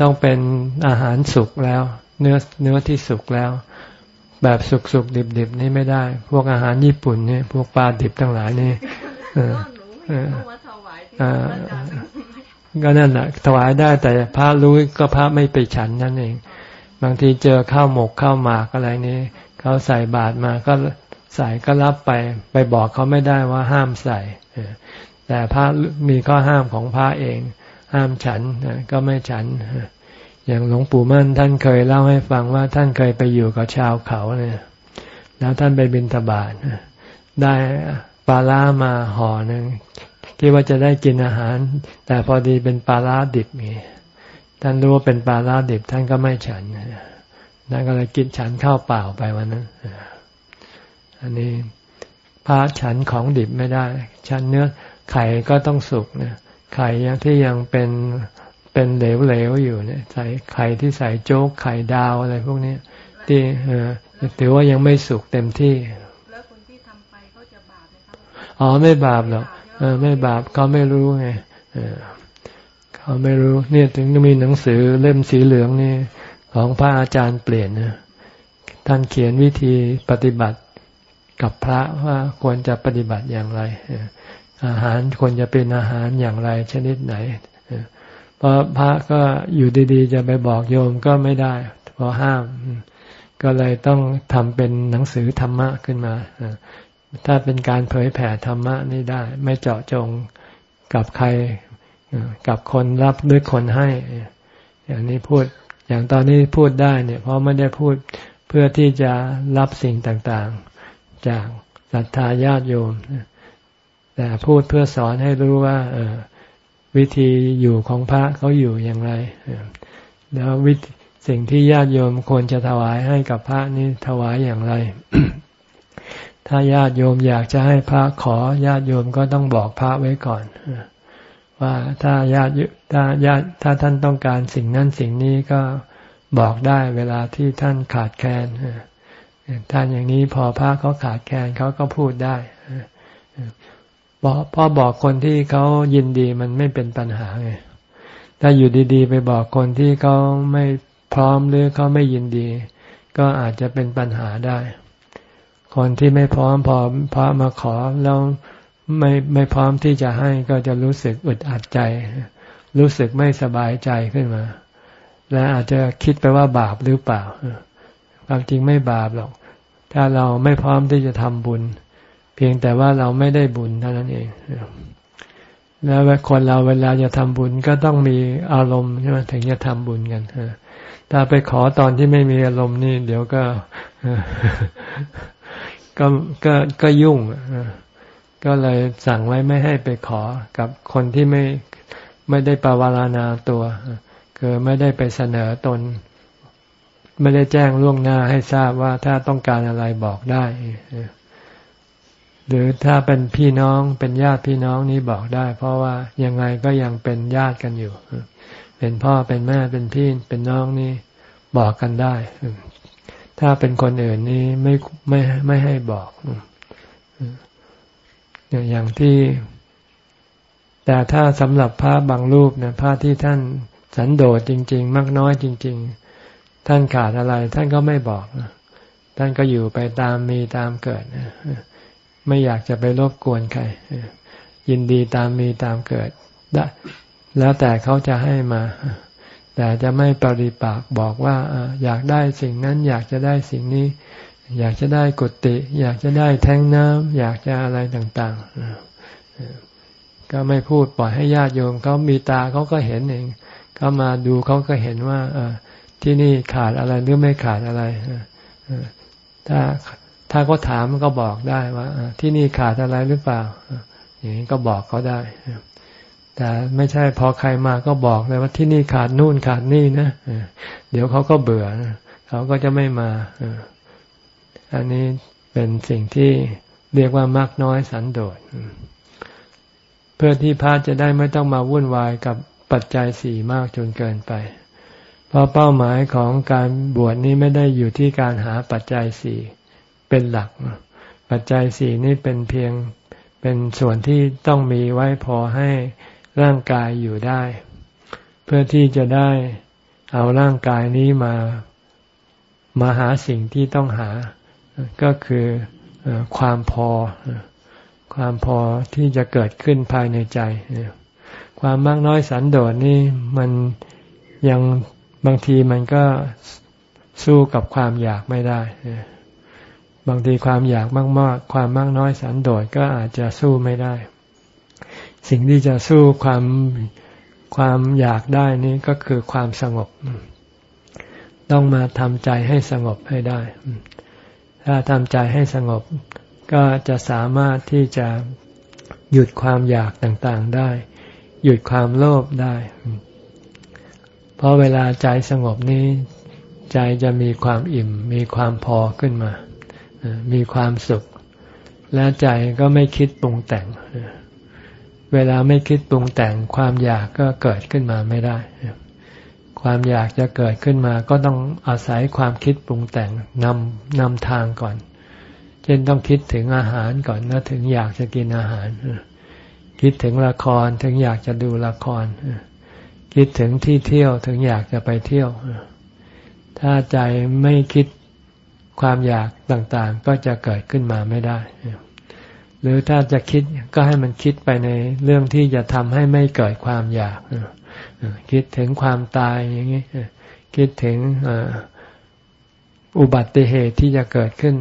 ต้องเป็นอาหารสุกแล้ว เนื้อเนื้อที่สุกแล้ว แบบสุกสุกดิบดิบนี่ไม่ได้ พวกอาหารญี่ปุ่นนี่พวกปลาดิบทั้งหลายนี่ เออเออ ก็นั่นแหละถวายได้แต่พระรู้ก็พระไม่ไปฉันนั่นเอง บางทีเจอข้าวหมกข้าวหมากอะไรนี้เขาใส่บาตรมาก็ใส่ก็รับไป ไปบอกเขาไม่ได้ว่าห้ามใส่แต่พระมีข้อห้ามของพระเอง ห้ามฉันก็ไม่ฉันอย่างหลวงปู่มั่นท่านเคยเล่าให้ฟังว่าท่านเคยไปอยู่กับชาวเขาเนี่ยแล้วท่านไปบิณฑบาตได้ปลาล่ามาห่อหนึ่ง คิดว่าจะได้กินอาหาร แต่พอดีเป็นปลาลาดิบไงท่านรู้ว่าเป็นปลาลาดิบท่านก็ไม่ฉันท่านก็เลยกินฉันข้าวเปล่าไปวันนั้นอันนี้พระฉันของดิบไม่ได้ ฉันเนื้อไข่ก็ต้องสุกเนี่ยไข่ยังที่ยังเป็นเป็นเหลวๆอยู่เนี่ยใส่ไข่ที่ใส่โจ๊กไข่ดาวอะไรพวกนี้ที่เออถือว่ายังไม่สุกเต็มที่ แล้วคนที่ทำไปเขาจะบาปไหมครับอ๋อไม่บาปหรอกเออ ไม่บาปเขาไม่รู้ไงเออเขาไม่รู้เนี่ยถึงมีหนังสือเล่มสีเหลืองนี่ของพระอาจารย์เปลี่ยนนะท่านเขียนวิธีปฏิบัติกับพระว่าควรจะปฏิบัติอย่างไร อาหารควรจะเป็นอาหารอย่างไรชนิดไหน เพราะพระก็อยู่ดีๆ จะไปบอกโยมก็ไม่ได้เพราะห้าม ก็เลยต้องทำเป็นหนังสือธรรมะขึ้นมา ถ้าเป็นการเผยแผ่ธรรมะนี่ได้ ไม่เจาะจงกับใครกับคนรับด้วยคนให้ อย่างนี้พูดอย่างตอนนี้พูดได้เนี่ย เพราะไม่ได้พูดเพื่อที่จะรับสิ่งต่างๆ จากศรัทธาญาติโยม แต่พูดเพื่อสอนให้รู้ว่าวิธีอยู่ของพระเขาอยู่อย่างไรแล้ววิสิ่งที่ญาติโยมควรจะถวายให้กับพระนี้ถวายอย่างไร ถ้าญาติโยมอยากจะให้พระขอญาติโยมก็ต้องบอกพระไว้ก่อนว่าถ้าญาติถ้าญาติถ้าท่านต้องการสิ่งนั้นสิ่งนี้ก็บอกได้เวลาที่ท่านขาดแคลนท่านอย่างนี้พอพระเขาขาดแคลนเขาก็พูดได้บอกพอบอกคนที่เขายินดีมันไม่เป็นปัญหาไงถ้าอยู่ดีๆ ไปบอกคนที่เขาไม่พร้อมหรือเขาไม่ยินดี ก็อาจจะเป็นปัญหาได้ คนที่ไม่พร้อมพอพระมาขอแล้วไม่ไม่พร้อมที่จะให้ก็จะรู้สึกอึดอัดใจ รู้สึกไม่สบายใจขึ้นมา และอาจจะคิดไปว่าบาปหรือเปล่าความจริงไม่บาปหรอก ถ้าเราไม่พร้อมที่จะทำบุญ เพียงแต่ว่าเราไม่ได้บุญเท่านั้นเองแล้วคนเราเวลาจะทำบุญก็ต้องมีอารมณ์ใช่ไหมถึงจะทำบุญกันถ้าไปขอตอนที่ไม่มีอารมณ์นี่ เดี๋ยวก็ ก็ก็ก็ยุ่งก็เลยสั่งไว้ไม่ให้ไปขอกับคนที่ไม่ไม่ได้ปวารณาตัว คือไม่ได้ไปเสนอตน ไม่ได้แจ้งล่วงหน้าให้ทราบว่าถ้าต้องการอะไรบอกได้ หรือถ้าเป็นพี่น้องเป็นญาติพี่น้องนี้บอกได้ เพราะว่ายังไงก็ยังเป็นญาติกันอยู่ เป็นพ่อเป็นแม่เป็นพี่เป็นน้องนี่บอกกันได้ ถ้าเป็นคนอื่นนี่ไม่ไม่ไม่ให้บอกอย่างที่ แต่ถ้าสำหรับพระบางรูปเนี่ยพระที่ท่านสันโดษจริง ๆ มากน้อยจริง ๆ ท่านขาดอะไร ท่านก็ไม่บอกท่านก็อยู่ไปตามมีตามเกิดไม่อยากจะไปรบกวนใครยินดีตามมีตามเกิดแล้วแต่เขาจะให้มา แต่จะไม่ปริปากบอกว่าอยากได้สิ่งนั้นอยากจะได้สิ่งนี้ อยากจะได้กุฏิอยากจะได้แทงน้ำอยากจะอะไรต่างๆ ก็ไม่พูดปล่อยให้ญาติโยมเขามีตาเขาก็เห็นเองเขามาดูเขาก็เห็นว่าที่นี่ขาดอะไรหรือไม่ขาดอะไรถ้าถ้าเขาถามก็บอกได้ว่าที่นี่ขาดอะไรหรือเปล่าอย่างนี้ก็บอกเขาได้ แต่ไม่ใช่พอใครมาก็บอกเลยว่าที่นี่ขาดนู่นขาดนี่นะเดี๋ยวเขาก็เบื่อเขาก็จะไม่มาอันนี้เป็นสิ่งที่เรียกว่ามากน้อยสันโดษเพื่อที่พระจะได้ไม่ต้องมาวุ่นวายกับปัจจัยสี่มากจนเกินไป เพราะเป้าหมายของการบวชนี้ไม่ได้อยู่ที่การหาปัจจัยสี่เป็นหลัก ปัจจัยสี่นี้เป็นเพียงเป็นส่วนที่ต้องมีไว้พอให้ ร่างกายอยู่ได้ เพื่อที่จะได้เอาร่างกายนี้มามาหาสิ่งที่ต้องหา ก็คือความพอ ความพอที่จะเกิดขึ้นภายในใจ ความมากน้อยสันโดษนี่มันยังบางทีมันก็สู้กับความอยากไม่ได้ บางทีความอยากมากๆ ความมากน้อยสันโดษก็อาจจะสู้ไม่ได้ สิ่งที่จะสู้ความความอยากได้นี้ก็คือความสงบ ต้องมาทำใจให้สงบให้ได้ ถ้าทำใจให้สงบ ก็จะสามารถที่จะหยุดความอยากต่างๆได้ หยุดความโลภได้ เพราะเวลาใจสงบนี้ ใจจะมีความอิ่ม มีความพอขึ้นมา มีความสุข และใจก็ไม่คิดปรุงแต่ง เวลาไม่คิดปรุงแต่งความอยากก็เกิดขึ้นมาไม่ได้ ความอยากจะเกิดขึ้นมาก็ต้องอาศัยความคิดปรุงแต่งนำนำทางก่อน เช่นต้องคิดถึงอาหารก่อนนะถึงอยากจะกินอาหาร คิดถึงละครถึงอยากจะดูละคร คิดถึงที่เที่ยวถึงอยากจะไปเที่ยว ถ้าใจไม่คิดความอยากต่างๆ ก็จะเกิดขึ้นมาไม่ได้ หรือถ้าจะคิดก็ให้มันคิดไปในเรื่องที่จะทำให้ไม่เกิดความอยากคิดถึงความตายอย่างนี้คิดถึงอุบัติเหตุที่จะเกิดขึ้น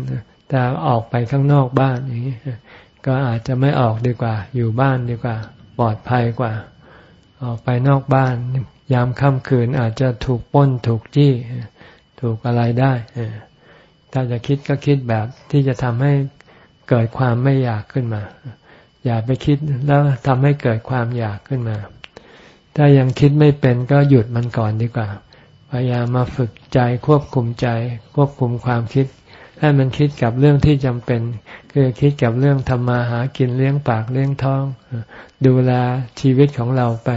แต่ออกไปข้างนอกบ้านอย่างนี้ก็อาจจะไม่ออกดีกว่า อยู่บ้านดีกว่า ปลอดภัยกว่า ออกไปนอกบ้าน ยามค่ำคืนอาจจะถูกป้นถูกจี้ ถูกอะไรได้ถ้าจะคิดก็คิดแบบที่จะทำให้ เกิดความไม่อยากขึ้นมา อย่าไปคิดแล้วทำให้เกิดความอยากขึ้นมา ถ้ายังคิดไม่เป็นก็หยุดมันก่อนดีกว่า พยายามมาฝึกใจควบคุมใจ ควบคุมความคิด ให้มันคิดกับเรื่องที่จำเป็น คือคิดกับเรื่องทำมาหากินเลี้ยงปากเลี้ยงท้อง ดูแลชีวิตของเราไป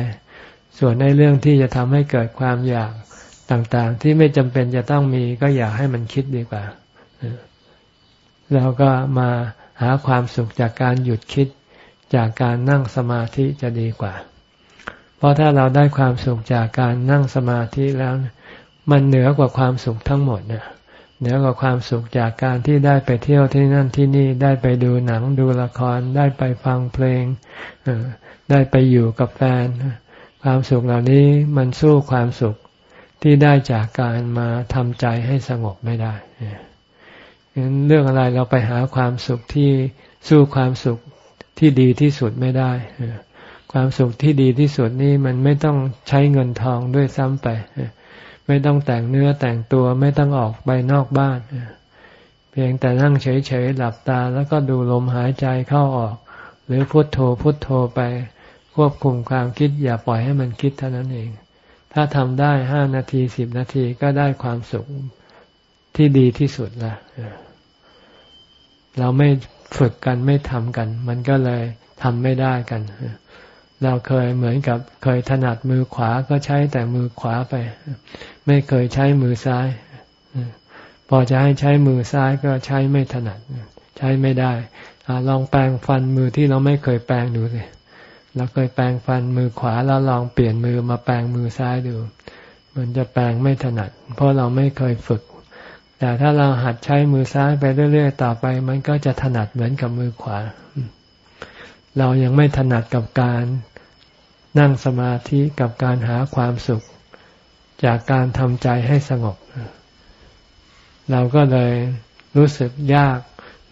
ส่วนในเรื่องที่จะทำให้เกิดความอยากต่างๆ ที่ไม่จำเป็นจะต้องมีก็อยากให้มันคิดดีกว่า แล้วก็มา หาความสุขจากการหยุดคิดจากการนั่งสมาธิจะดีกว่า เพราะถ้าเราได้ความสุขจากการนั่งสมาธิแล้ว มันเหนือกว่าความสุขทั้งหมดเนี่ยเหนือกว่าความสุขจากการที่ได้ไปเที่ยวที่นั่นที่นี่ได้ไปดูหนังดูละครได้ไปฟังเพลงได้ไปอยู่กับแฟน ความสุขเหล่านี้มันสู้ความสุขที่ได้จากการมาทำใจให้สงบไม่ได้ เรื่องอะไรเราไปหาความสุขที่สู้ความสุขที่ดีที่สุดไม่ได้ความสุขที่ดีที่สุดนี่มันไม่ต้องใช้เงินทองด้วยซ้ำไป ไม่ต้องแต่งเนื้อแต่งตัวไม่ต้องออกไปนอกบ้าน เพียงแต่นั่งเฉยๆหลับตาแล้วก็ดูลมหายใจเข้าออก หรือพุโทโธพุโทโธไปควบคุมความคิดอย่าปล่อยให้มันคิดเท่านั้นเอง ถ้าทำได้ห้านาทีสิบนาทีก็ได้ความสุข ที่ดีที่สุดละเราไม่ฝึกกันไม่ทำกัน มันก็เลยทำไม่ได้กัน เราเคยเหมือนกับเคยถนัดมือขวาก็ใช้แต่มือขวาไป ไม่เคยใช้มือซ้าย พอจะให้ใช้มือซ้ายก็ใช้ไม่ถนัด ใช้ไม่ได้อลองแปลงฟันมือที่เราไม่เคยแปลงดูสิเราเคยแปลงฟันมือขวาแล้วลองเปลี่ยนมือมาแปลงมือซ้ายดู มันจะแปลงไม่ถนัด เพราะเราไม่เคยฝึก แต่ถ้าเราหัดใช้มือซ้ายไปเรื่อยๆต่อไป มันก็จะถนัดเหมือนกับมือขวา เรายังไม่ถนัดกับการนั่งสมาธิกับการหาความสุข จากการทำใจให้สงบ เราก็เลยรู้สึกยาก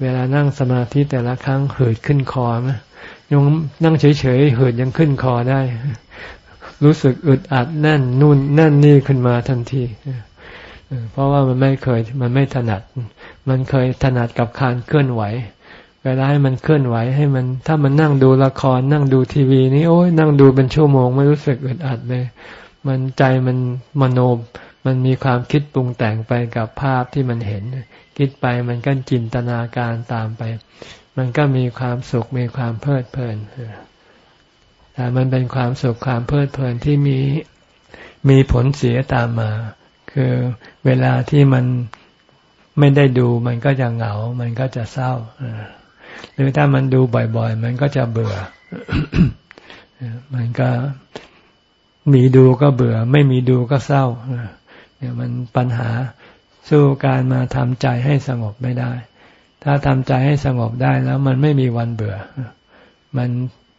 เวลานั่งสมาธิแต่ละครั้งหืดขึ้นคอไหมยังนั่งเฉยๆหืดยังขึ้นคอได้ รู้สึกอึดอัดแน่นนู่นแน่นนี่ขึ้นมาทันที เพราะว่ามันไม่เคยมันไม่ถนัด มันเคยถนัดกับการเคลื่อนไหว เวลาให้มันเคลื่อนไหว ให้มันถ้ามันนั่งดูละคร นั่งดูทีวีนี่โอ้ยนั่งดูเป็นชั่วโมงไม่รู้สึกอึดอัดเลย มันใจมันมโนมันมีความคิดปรุงแต่งไปกับภาพที่มันเห็น คิดไปมันก็จินตนาการตามไป มันก็มีความสุขมีความเพลิดเพลินแต่มันเป็นความสุขความเพลิดเพลินที่มีมีผลเสียตามมา คือเวลาที่มันไม่ได้ดูมันก็จะเหงา มันก็จะเศร้าหรือถ้ามันดูบ่อย ๆ มันก็จะเบื่อ มันก็มีดูก็เบื่อ ไม่มีดูก็เศร้าเนี่ยมันปัญหาสู้การมาทำใจให้สงบไม่ได้ ถ้าทำใจให้สงบได้แล้วมันไม่มีวันเบื่อ มัน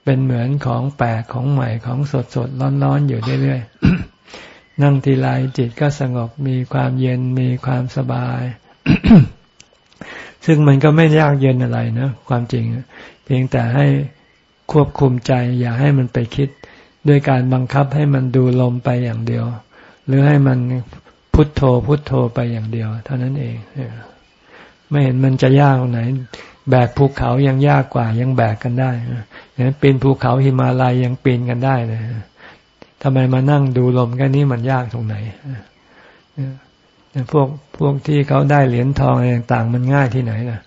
เป็นเหมือนของแปลกของใหม่ของสดสดร้อนๆอยู่เรื่อยๆ นั่งทีไรจิตก็สงบมีความเย็นมีความสบาย ซึ่งมันก็ไม่ยากเย็นอะไรนะความจริง เพียงแต่ให้ควบคุมใจ อย่าให้มันไปคิด ด้วยการบังคับให้มันดูลมไปอย่างเดียว หรือให้มันพุทโธพุทโธไปอย่างเดียว เท่านั้นเองไม่เห็นมันจะยากไหน แบกภูเขายังยากกว่ายังแบกกันได้เนี่ยปีนภูเขาหิมาลัยยังปีนกันได้เลย ทำไมมานั่งดูลมแค่นี้มันยากตรงไหนพวกพวกที่เขาได้เหรียญทองอะไรต่าง ๆ มันง่ายที่ไหนล่ะ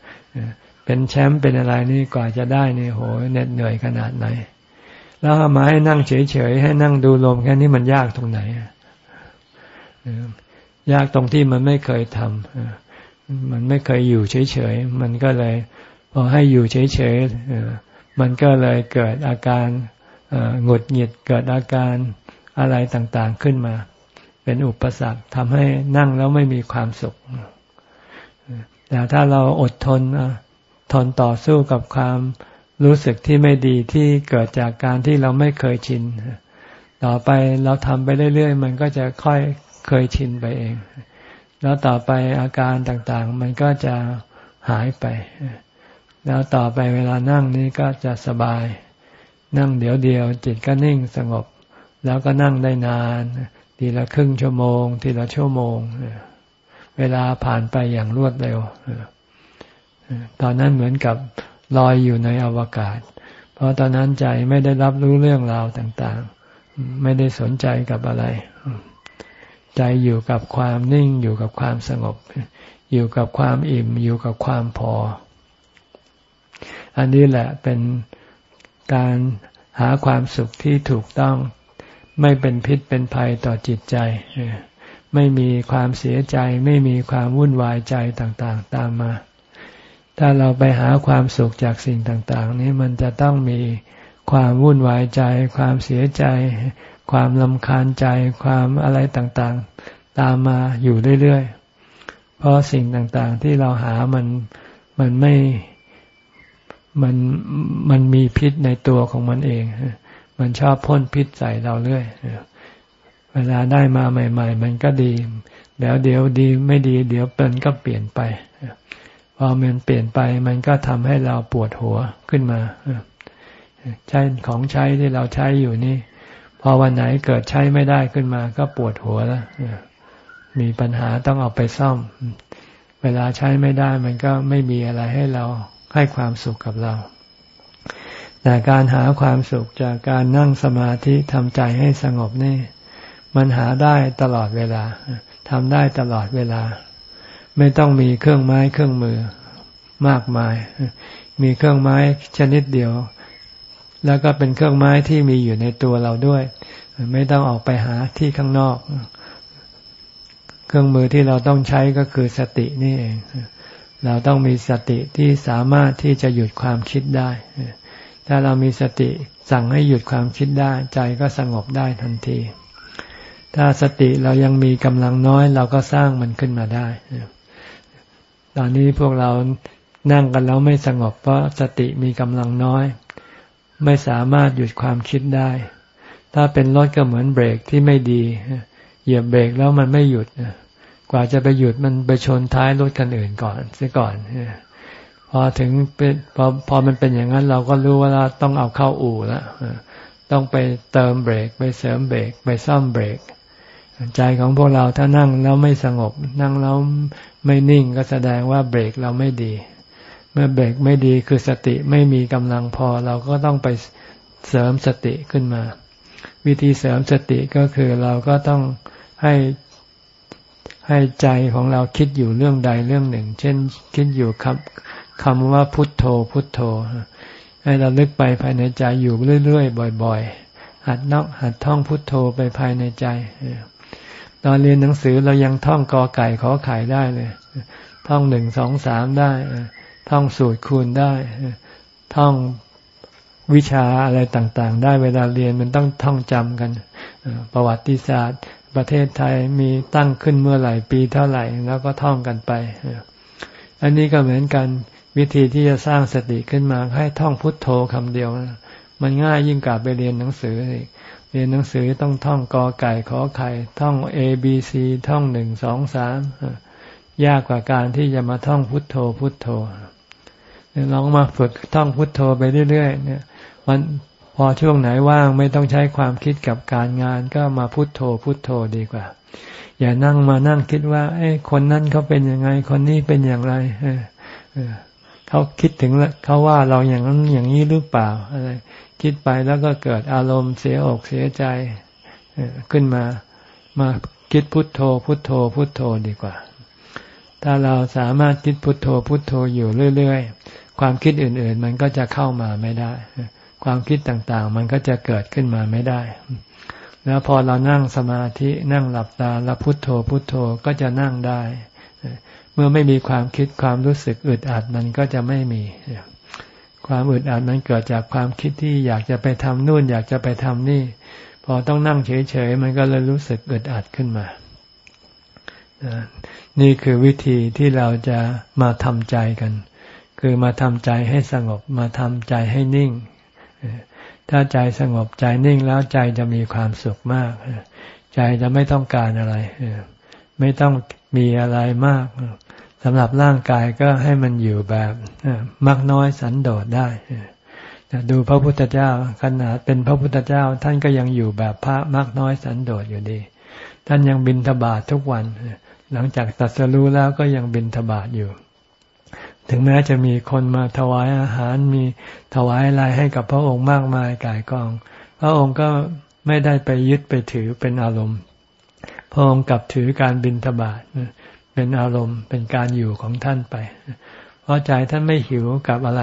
เป็นแชมป์เป็นอะไรนี่กว่าจะได้นี่โหเหน็ดเหนื่อยขนาดไหน แล้วมาให้นั่งเฉยๆให้นั่งดูลมแค่นี้มันยากตรงไหนยากตรงที่มันไม่เคยทำมันไม่เคยอยู่เฉยๆมันก็เลย พอให้อยู่เฉยๆมันก็เลยเกิดอาการหงุดหงิดเกิดอาการ อะไรต่างๆขึ้นมา เป็นอุปสรรคทำให้นั่งแล้วไม่มีความสุข แต่ถ้าเราอดทนทนต่อสู้กับความรู้สึกที่ไม่ดีที่เกิดจากการที่เราไม่เคยชิน ต่อไปเราทำไปเรื่อยๆ มันก็จะค่อยเคยชินไปเอง แล้วต่อไปอาการต่างๆ มันก็จะหายไป แล้วต่อไปเวลานั่งนี้ก็จะสบาย นั่งเดี๋ยวเดียวจิตก็นิ่งสงบ แล้วก็นั่งได้นาน ทีละครึ่งชั่วโมง ทีละชั่วโมง เวลาผ่านไปอย่างรวดเร็ว ตอนนั้นเหมือนกับลอยอยู่ในอวกาศ เพราะตอนนั้นใจไม่ได้รับรู้เรื่องราวต่าง ๆ ไม่ได้สนใจกับอะไร ใจอยู่กับความนิ่งอยู่กับความสงบ อยู่กับความอิ่มอยู่กับความพอ อันนี้แหละเป็นการหาความสุขที่ถูกต้อง ไม่เป็นพิษเป็นภัยต่อจิตใจ ไม่มีความเสียใจ ไม่มีความวุ่นวายใจต่างๆ ตามมา ถ้าเราไปหาความสุขจากสิ่งต่าง ๆ นี้มันจะต้องมีความวุ่นวายใจ ความเสียใจ ความลำคาญใจ ความอะไรต่างๆ ตามมาอยู่เรื่อยๆ เพราะสิ่งต่างๆที่เราหามันมันไม่มันมันมีพิษในตัวของมันเอง มันชอบพ่นพิษใส่เราเรื่อยเวลาได้มาใหม่ ๆ มันก็ดีแล้วเดี๋ยวดีไม่ดี เดี๋ยวเป็นก็เปลี่ยนไปพอมันเปลี่ยนไปมันก็ทำให้เราปวดหัวขึ้นมาใช้ของใช้ที่เราใช้อยู่นี่ พอวันไหนเกิดใช้ไม่ได้ขึ้นมา ก็ปวดหัวแล้วมีปัญหาต้องเอาไปซ่อม เวลาใช้ไม่ได้มันก็ไม่มีอะไรให้เราให้ความสุขกับเรา แต่การหาความสุขจากการนั่งสมาธิทำใจให้สงบนี่ มันหาได้ตลอดเวลาทำได้ตลอดเวลา ไม่ต้องมีเครื่องไม้เครื่องมือมากมาย มีเครื่องไม้ชนิดเดียว แล้วก็เป็นเครื่องไม้ที่มีอยู่ในตัวเราด้วย ไม่ต้องออกไปหาที่ข้างนอก เครื่องมือที่เราต้องใช้ก็คือสตินี่เอง เราต้องมีสติที่สามารถที่จะหยุดความคิดได้ ถ้าเรามีสติสั่งให้หยุดความคิดได้ใจก็สงบได้ทันที ถ้าสติเรายังมีกำลังน้อยเราก็สร้างมันขึ้นมาได้ ตอนนี้พวกเรานั่งกันแล้วไม่สงบเพราะสติมีกำลังน้อย ไม่สามารถหยุดความคิดได้ ถ้าเป็นรถก็เหมือนเบรกที่ไม่ดีเหยียบเบรกแล้วมันไม่หยุดกว่าจะไปหยุดมันไปชนท้ายรถคันอื่นก่อนเสียก่อน พอถึงเป็นพอพอมันเป็นอย่างนั้นเราก็รู้ว่าเราต้องเอาเข้าอู่แล้วต้องไปเติมเบรก ไปเสริมเบรก ไปซ่อมเบรก ใจของพวกเราถ้านั่งแล้วไม่สงบ นั่งแล้วไม่นิ่งก็แสดงว่าเบรกเราไม่ดี เมื่อเบรกไม่ดีคือสติไม่มีกำลังพอเราก็ต้องไปเสริมสติขึ้นมา วิธีเสริมสติก็คือเราก็ต้องให้ให้ใจของเราคิดอยู่เรื่องใดเรื่องหนึ่ง เช่นคิดอยู่คำ คำว่าพุทโธพุทโธ ให้เราลึกไปภายในใจอยู่เรื่อยๆบ่อย ๆ หัดนอกหัดท่องพุทโธไปภายในใจตอนเรียนหนังสือเรายังท่องกอไก่ขอไข่ได้เลย ท่องหนึ่งสองสามได้ ท่องสูตรคูณได้ ท่องวิชาอะไรต่างๆ ได้เวลาเรียนมันต้องท่องจำกัน ประวัติศาสตร์ ประเทศไทยมีตั้งขึ้นเมื่อไหร่ปีเท่าไหร่ แล้วก็ท่องกันไป อันนี้ก็เหมือนกัน วิธีที่จะสร้างสติขึ้นมาให้ท่องพุทโธคำเดียว มันง่ายยิ่งกว่าไปเรียนหนังสืออีกเรียนหนังสือต้องท่องกอไก่ขอไข่ท่อง A B C ท่องหนึ่งสองสามยากกว่าการที่จะมาท่องพุทโธพุทโธลองมาฝึกท่องพุทโธไปเรื่อยๆเนี่ยวันพอช่วงไหนว่างไม่ต้องใช้ความคิดกับการงานก็มาพุโทโธพุโทโธดีกว่า อย่านั่งมานั่งคิดว่าไอ้คนนั้นเขาเป็นยังไง คนนี้เป็นอย่างไร เขาคิดถึงเขาว่าเราอย่างนั้นอย่างนี้หรือเปล่าอะไรคิดไปแล้วก็เกิดอารมณ์เสียอกเสียใจขึ้นมามาคิดพุทโธ พุทโธ พุทโธดีกว่า ถ้าเราสามารถคิดพุทโธ พุทโธอยู่เรื่อยๆ ความคิดอื่น ๆ มันก็จะเข้ามาไม่ได้ ความคิดต่างๆ มันก็จะเกิดขึ้นมาไม่ได้ แล้วพอเรานั่งสมาธินั่งหลับตาแล้วพุโทโธพุโทโธก็จะนั่งได้ เมื่อไม่มีความคิดความรู้สึกอึดอัดมันก็จะไม่มีความอึดอัดมันเกิดจากความคิดที่อยากจะไปทำนู่นอยากจะไปทำนี่ พอต้องนั่งเฉยๆมันก็เลยรู้สึกอึดอัดขึ้นมานี่คือวิธีที่เราจะมาทำใจกัน คือมาทำใจให้สงบมาทำใจให้นิ่ง ถ้าใจสงบใจนิ่งแล้วใจจะมีความสุขมาก ใจจะไม่ต้องการอะไร ไม่ต้อง มีอะไรมากสำหรับร่างกายก็ให้มันอยู่แบบมักน้อยสันโดษได้ดูพระพุทธเจ้าขนาดเป็นพระพุทธเจ้า ท่านก็ยังอยู่แบบพระมักน้อยสันโดษอยู่ดี ท่านยังบินทบาททุกวัน หลังจากตัดสรู้แล้วก็ยังบินทบาทอยู่ ถึงแม้จะมีคนมาถวายอาหารมีถวายอะไรให้กับพระองค์มากมายกายกอง พระองค์ก็ไม่ได้ไปยึดไปถือเป็นอารมณ์ พระองค์กลับถือการบินทบาทเป็นอารมณ์เป็นการอยู่ของท่านไป เพราะใจท่านไม่หิวกับอะไร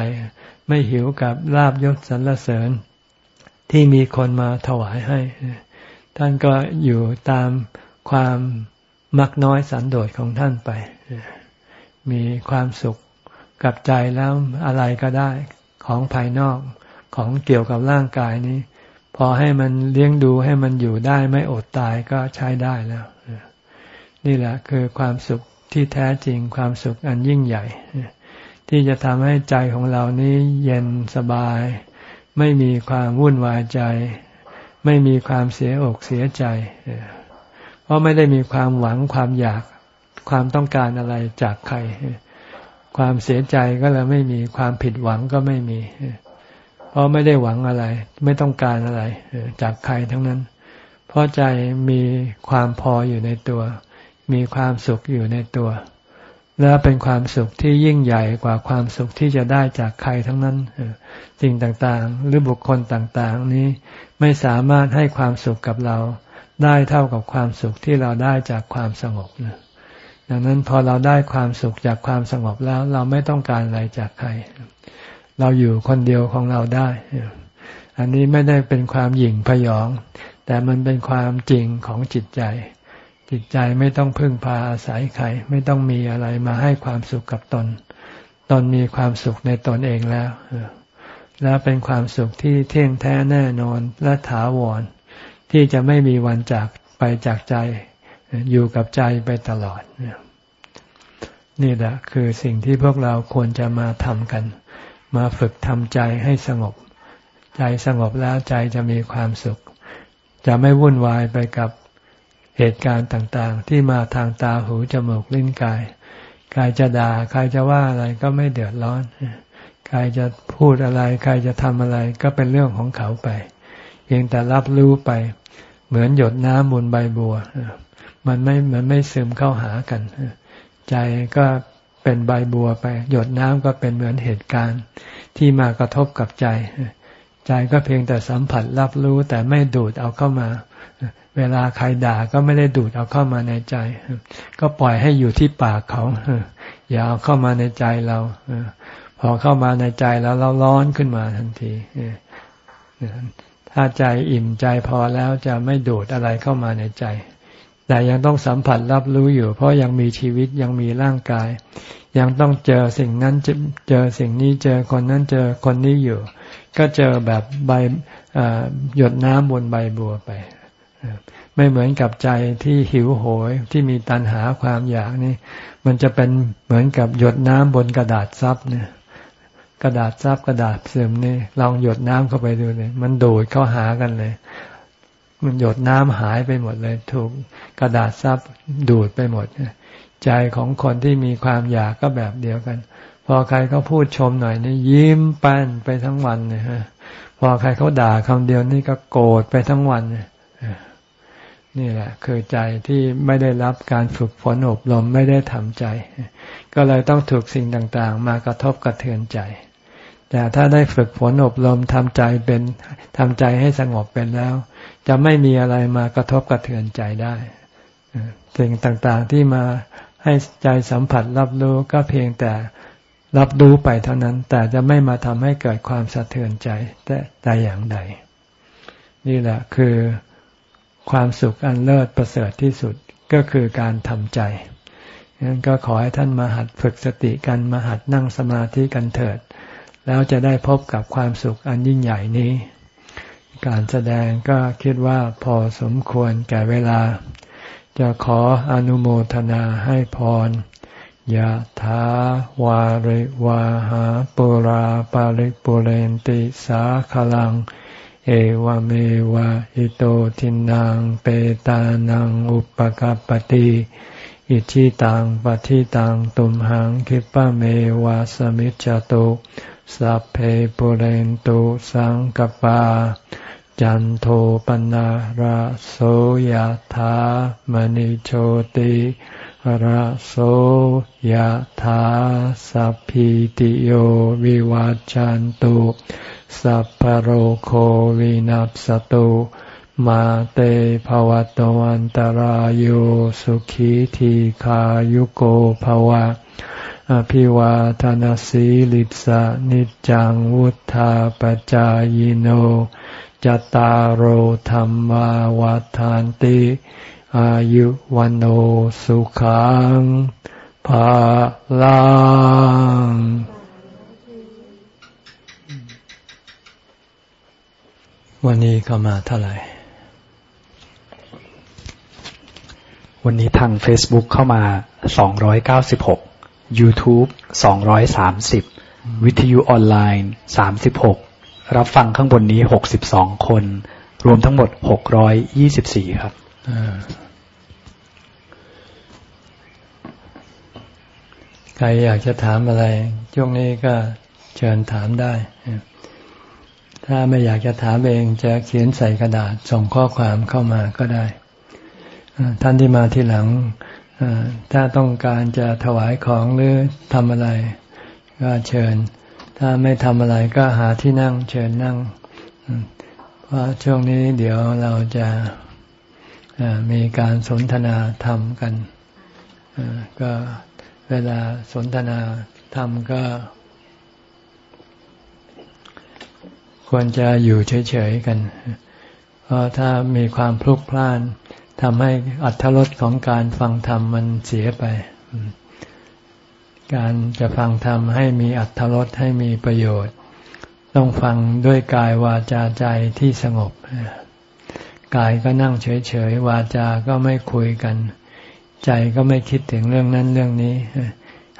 ไม่หิวกับลาบยศสรรเสริญ ที่มีคนมาถวายให้ ท่านก็อยู่ตามความมักน้อยสันโดษของท่านไป มีความสุขกับใจแล้วอะไรก็ได้ของภายนอกของเกี่ยวกับร่างกายนี้ พอให้มันเลี้ยงดูให้มันอยู่ได้ไม่อดตายก็ใช้ได้แล้ว นี่แหละคือความสุขที่แท้จริงความสุขอันยิ่งใหญ่ ที่จะทำให้ใจของเรานี้เย็นสบาย ไม่มีความวุ่นวายใจ ไม่มีความเสียอกเสียใจ เพราะไม่ได้มีความหวังความอยากความต้องการอะไรจากใคร ความเสียใจก็เลยไม่มีความผิดหวังก็ไม่มี ราะไม่ได้หวังอะไร ไม่ต้องการอะไรจากใครทั้งนั้น เพราะใจมีความพออยู่ในตัว มีความสุขอยู่ในตัว และเป็นความสุขที่ยิ่งใหญ่กว่าความสุขที่จะได้จากใครทั้งนั้นสิ่งต่างๆ หรือบุคคลต่างๆ นี้ไม่สามารถให้ความสุขกับเราได้เท่ากับความสุขที่เราได้จากความสงบนะดังนั้นพอเราได้ความสุขจากความสงบแล้ว เราไม่ต้องการอะไรจากใคร เราอยู่คนเดียวของเราได้ อันนี้ไม่ได้เป็นความหยิ่งพยอง แต่มันเป็นความจริงของจิตใจ จิตใจไม่ต้องพึ่งพาอาศัยใครไม่ต้องมีอะไรมาให้ความสุขกับตน ตนมีความสุขในตนเองแล้ว แล้วเป็นความสุขที่เที่ยงแท้แน่นอนและถาวร ที่จะไม่มีวันจากไปจากใจ อยู่กับใจไปตลอด นี่แหละคือสิ่งที่พวกเราควรจะมาทำกัน มาฝึกทำใจให้สงบ ใจสงบแล้วใจจะมีความสุข จะไม่วุ่นวายไปกับเหตุการณ์ต่างๆ ที่มาทางตาหูจมูกลิ้นกายใครจะด่าใครจะว่าอะไรก็ไม่เดือดร้อนใครจะพูดอะไรใครจะทำอะไรก็เป็นเรื่องของเขาไป เพียงแต่รับรู้ไป เหมือนหยดน้ำบนใบบัว มันไม่มันไม่ซึมเข้าหากัน ใจก็ เป็นใบบัวไป หยดน้ำก็เป็นเหมือนเหตุการณ์ที่มากระทบกับใจ ใจก็เพียงแต่สัมผัสรับรู้แต่ไม่ดูดเอาเข้ามา เวลาใครด่าก็ไม่ได้ดูดเอาเข้ามาในใจ ก็ปล่อยให้อยู่ที่ปากเขา อย่าเอาเข้ามาในใจเราพอเข้ามาในใจแล้วเราร้อนขึ้นมาทันที ถ้าใจอิ่มใจพอแล้วจะไม่ดูดอะไรเข้ามาในใจ แต่ยังต้องสัมผัสรับรู้อยู่ เพราะยังมีชีวิตยังมีร่างกาย ยังต้องเจอสิ่งนั้นเจอสิ่งนี้เจอคนนั้นเจอคนนี้อยู่ ก็เจอแบบใบหยดน้ำบนใบบัวไป ไม่เหมือนกับใจที่หิวโหยที่มีตัณหาความอยากนี่ มันจะเป็นเหมือนกับหยดน้ำบนกระดาษซับเนี่ยกระดาษซับกระดาษเสื่อมนี่ลองหยดน้ำเข้าไปดูเลยมันโดดเข้าหากันเลย มันหยดน้ำหายไปหมดเลย ถูกกระดาษซับดูดไปหมดใจของคนที่มีความอยากก็แบบเดียวกัน พอใครเขาพูดชมหน่อยนี่ยิ้มแป้นไปทั้งวันเลยฮะพอใครเขาด่าคำเดียวนี่ก็โกรธไปทั้งวันนี่แหละ คือใจที่ไม่ได้รับการฝึกฝนอบรมไม่ได้ทำใจ ก็เลยต้องถูกสิ่งต่าง ๆ มากระทบกระเทือนใจ แต่ถ้าได้ฝึกฝนอบรมทำใจเป็นทำใจให้สงบเป็นแล้ว จะไม่มีอะไรมากระทบกระเทือนใจได้สิ่งต่างๆที่มาให้ใจสัมผัสรับรู้ก็เพียงแต่รับรู้ไปเท่านั้น แต่จะไม่มาทำให้เกิดความสะเทือนใจแต่แต่อย่างใด นี่แหละคือความสุขอันเลิศประเสริฐที่สุดก็คือการทำใจงั้นก็ขอให้ท่านมาหัดฝึกสติกันมาหัดนั่งสมาธิกันเถิด แล้วจะได้พบกับความสุขอันยิ่งใหญ่นี้ การแสดงก็คิดว่าพอสมควรแก่เวลา จะขออนุโมทนาให้พรยะถาวาริวาหาปุราปาริปุเรนติสาขลัง เอวเมวะอิโตทินังเปตานังอุปกัปติ อิชิตังปฏิตังตุมหังคิปะเมวะสมิจจตุสัพเพปุเรนตุสังกปา จันโทปนะระโสยธามณิโชติระโสยธาสัพพิติโยวิวัจจันตุสัพพโรโควินัสตุ มาเตภวตวันตารโยสุขีทีขายุโกภวะ อภิวาทานสีลิสานิจังวุธาปจายโนจตารโหธรรมวาทานติ อายุวันโอสุขังภาลังวันนี้เข้ามาเท่าไหร่ วันนี้ทาง Facebook เข้ามา 296 YouTube 230 วิทยุออนไลน์ 36 รับฟังข้างบนนี้ 62 คน รวมทั้งหมด 624 ครับใครอยากจะถามอะไรช่วงนี้ก็เชิญถามได้ ถ้าไม่อยากจะถามเองจะเขียนใส่กระดาษส่งข้อความเข้ามาก็ได้ ท่านที่มาทีหลังถ้าต้องการจะถวายของหรือทำอะไร ก็เชิญ ถ้าไม่ทำอะไรก็หาที่นั่ง เชิญนั่ง เพราะช่วงนี้เดี๋ยวเราจะมีการสนทนาธรรมกันก็เวลาสนทนาธรรมก็ ควรจะอยู่เฉยๆกัน เพราะถ้ามีความพลุกพล่าน ทำให้อัตรสของการฟังธรรมมันเสียไป การจะฟังธรรมให้มีอัตรสให้มีประโยชน์ ต้องฟังด้วยกายวาจาใจที่สงบ กายก็นั่งเฉยๆ วาจา ก็ไม่คุยกัน ใจก็ไม่คิดถึงเรื่องนั้นเรื่องนี้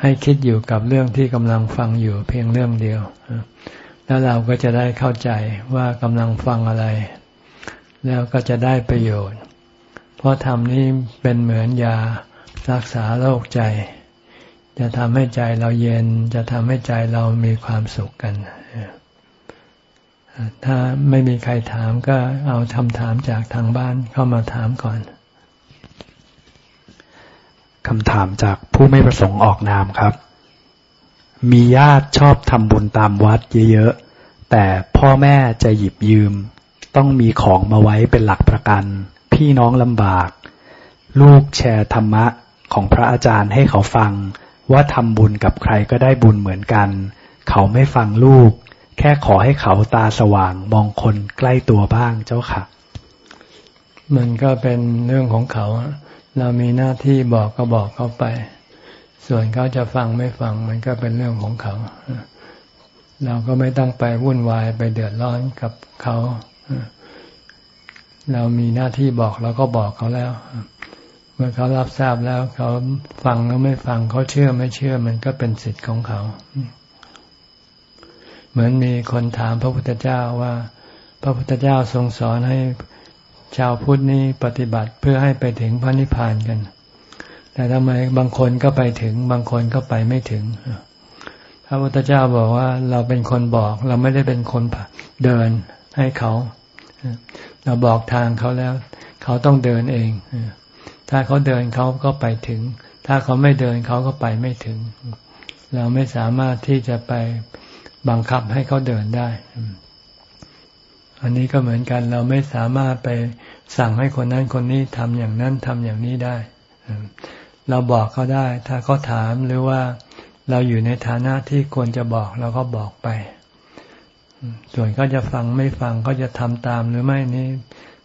ให้คิดอยู่กับเรื่องที่กำลังฟังอยู่เพียงเรื่องเดียว แล้วเราก็จะได้เข้าใจว่ากำลังฟังอะไร แล้วก็จะได้ประโยชน์ เพราะธรรมนี้เป็นเหมือนยารักษาโรคใจ จะทำให้ใจเราเย็น จะทำให้ใจเรามีความสุขกัน ถ้าไม่มีใครถามก็เอาคำถามจากทางบ้านเข้ามาถามก่อนคำถามจากผู้ไม่ประสงค์ออกนามครับ มีญาติชอบทำบุญตามวัดเยอะๆ แต่พ่อแม่จะหยิบยืม ต้องมีของมาไว้เป็นหลักประกัน พี่น้องลำบาก ลูกแชร์ธรรมะของพระอาจารย์ให้เขาฟัง ว่าทำบุญกับใครก็ได้บุญเหมือนกัน เขาไม่ฟังลูก แค่ขอให้เขาตาสว่างมองคนใกล้ตัวบ้างเจ้าค่ะ มันก็เป็นเรื่องของเขา เรามีหน้าที่บอกก็บอกเขาไป ส่วนเขาจะฟังไม่ฟังมันก็เป็นเรื่องของเขา เราก็ไม่ต้องไปวุ่นวายไปเดือดร้อนกับเขา เรามีหน้าที่บอกเราก็บอกเขาแล้ว เมื่อเขารับทราบแล้วเขาฟังหรือไม่ฟังเขาเชื่อไม่เชื่อมันก็เป็นสิทธิ์ของเขา เหมือนมีคนถามพระพุทธเจ้าว่า พระพุทธเจ้าทรงสอนให้ชาวพุทธนี้ปฏิบัติเพื่อให้ไปถึงพระนิพพานกัน แต่ทำไมบางคนก็ไปถึง บางคนก็ไปไม่ถึงพระพุทธเจ้าบอกว่าเราเป็นคนบอก เราไม่ได้เป็นคนเดินให้เขา เราบอกทางเขาแล้ว เขาต้องเดินเองถ้าเขาเดินเขาก็ไปถึง ถ้าเขาไม่เดินเขาก็ไปไม่ถึง เราไม่สามารถที่จะไปบังคับให้เขาเดินได้ อันนี้ก็เหมือนกัน เราไม่สามารถไปสั่งให้คนนั้นคนนี้ทำอย่างนั้นทำอย่างนี้ได้ เราบอกเขาได้ ถ้าเขาถามหรือว่าเราอยู่ในฐานะที่ควรจะบอกเราก็บอกไป ส่วนเขาจะฟังไม่ฟังเขาจะทำตามหรือไม่นี่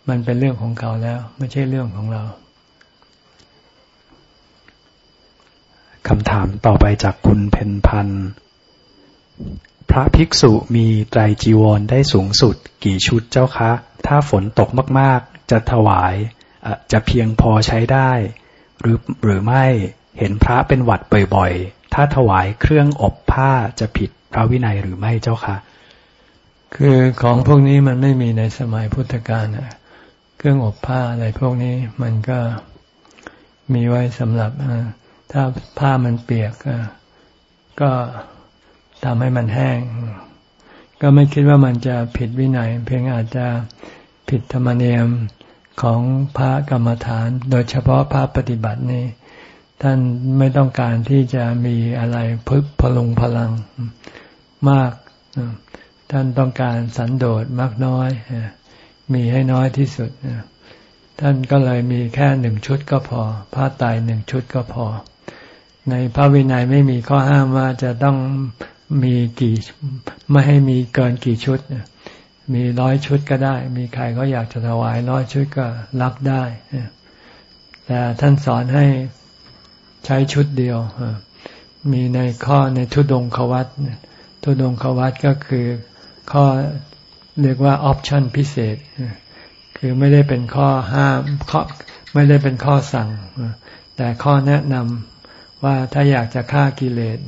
มันเป็นเรื่องของเขาแล้ว ไม่ใช่เรื่องของเราคำถามต่อไปจากคุณเพนพันธ์พระภิกษุมีไตรจีวรได้สูงสุด กี่ชุดเจ้าคะ ถ้าฝนตกมาก ๆ จะถวายจะเพียงพอใช้ได้ หรือหรือไม่เห็นพระเป็นหวัดบ่อย ๆ ถ้าถวายเครื่องอบผ้าจะผิดพระวินัยหรือไม่เจ้าคะ คือของพวกนี้มันไม่มีในสมัยพุทธกาลเครื่องอบผ้าอะไรพวกนี้มันก็มีไว้สำหรับถ้าผ้ามันเปียกก็ทำให้มันแห้ง ก็ไม่คิดว่ามันจะผิดวินัย เพียงอาจจะผิดธรรมเนียมของพระกรรมฐาน โดยเฉพาะพระปฏิบัตินี่ท่านไม่ต้องการที่จะมีอะไรพึกพลุงพลังมาก ท่านต้องการสันโดษมากน้อย มีให้น้อยที่สุด ท่านก็เลยมีแค่หนึ่งชุดก็พอ ผ้าไตหนึ่งชุดก็พอ ในพระวินัยไม่มีข้อห้ามว่าจะต้องมีกี่ไม่ให้มีเกินกี่ชุด มีร้อยชุดก็ได้ มีใครก็อยากจะถวายร้อยชุดก็รับได้ แต่ท่านสอนให้ใช้ชุดเดียว มีในข้อในทุดงควัตทุดงควัตก็คือ ข้อเรียกว่าออปชันพิเศษ คือไม่ได้เป็นข้อห้ามข้อไม่ได้เป็นข้อสั่ง แต่ข้อแนะนำว่าถ้าอยากจะฆ่ากิเลส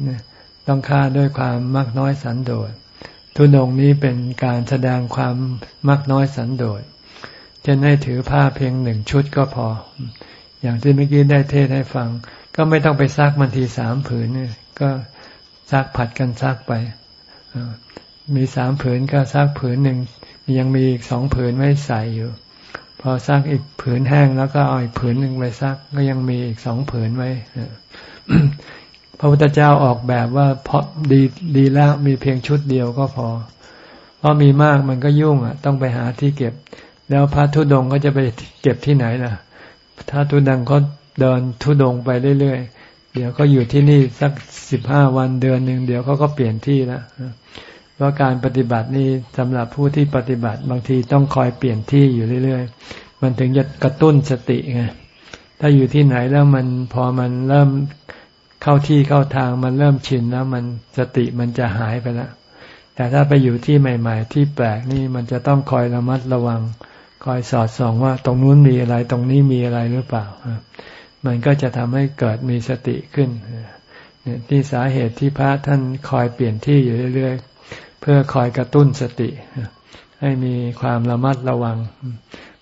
ต้องฆ่าด้วยความมักน้อยสันโดษทุดงนี้เป็นการแสดงความมักน้อยสันโดษจะให้ถือผ้าเพียงหนึ่งชุดก็พอ อย่างที่เมื่อกี้ได้เทศให้ฟัง ก็ไม่ต้องไปซักมันทีสามผืนก็ซักผัดกันซักไป มีสามผืนก็ซักผืนหนึ่งยังมีอีกสองผืนไว้ใส่อยู่ พอซักอีกผืนแห้งแล้วก็เอาอีกผืนหนึ่งไปซักก็ยังมีอีกสองผืนไว้พระพุทธเจ้าออกแบบว่าเพราะดีดีแล้วมีเพียงชุดเดียวก็พอ เพราะมีมากมันก็ยุ่งอะ ต้องไปหาที่เก็บ แล้วพระทุดงก็จะไปเก็บที่ไหนล่ะ ถ้าทุดงก็เดินทุดงไปเรื่อยๆเดี๋ยวก็อยู่ที่นี่สักสิบห้าวันเดือนหนึ่งเดี๋ยวเขาก็เปลี่ยนที่แล้ว เพราะการปฏิบัตินี้สำหรับผู้ที่ปฏิบัติบางทีต้องคอยเปลี่ยนที่อยู่เรื่อยๆ มันถึงจะกระตุ้นสติไงถ้าอยู่ที่ไหนแล้วมันพอมันเริ่มเข้าที่เข้าทางมันเริ่มชินแล้วมันสติมันจะหายไปแล้วแต่ถ้าไปอยู่ที่ใหม่ ๆ ที่แปลกนี่มันจะต้องคอยระมัดระวัง คอยสอดส่องว่าตรงนู้นมีอะไรตรงนี้มีอะไรหรือเปล่า มันก็จะทำให้เกิดมีสติขึ้นที่สาเหตุที่พระท่านคอยเปลี่ยนที่อยู่เรื่อยๆ เพื่อคอยกระตุ้นสติ ให้มีความระมัดระวัง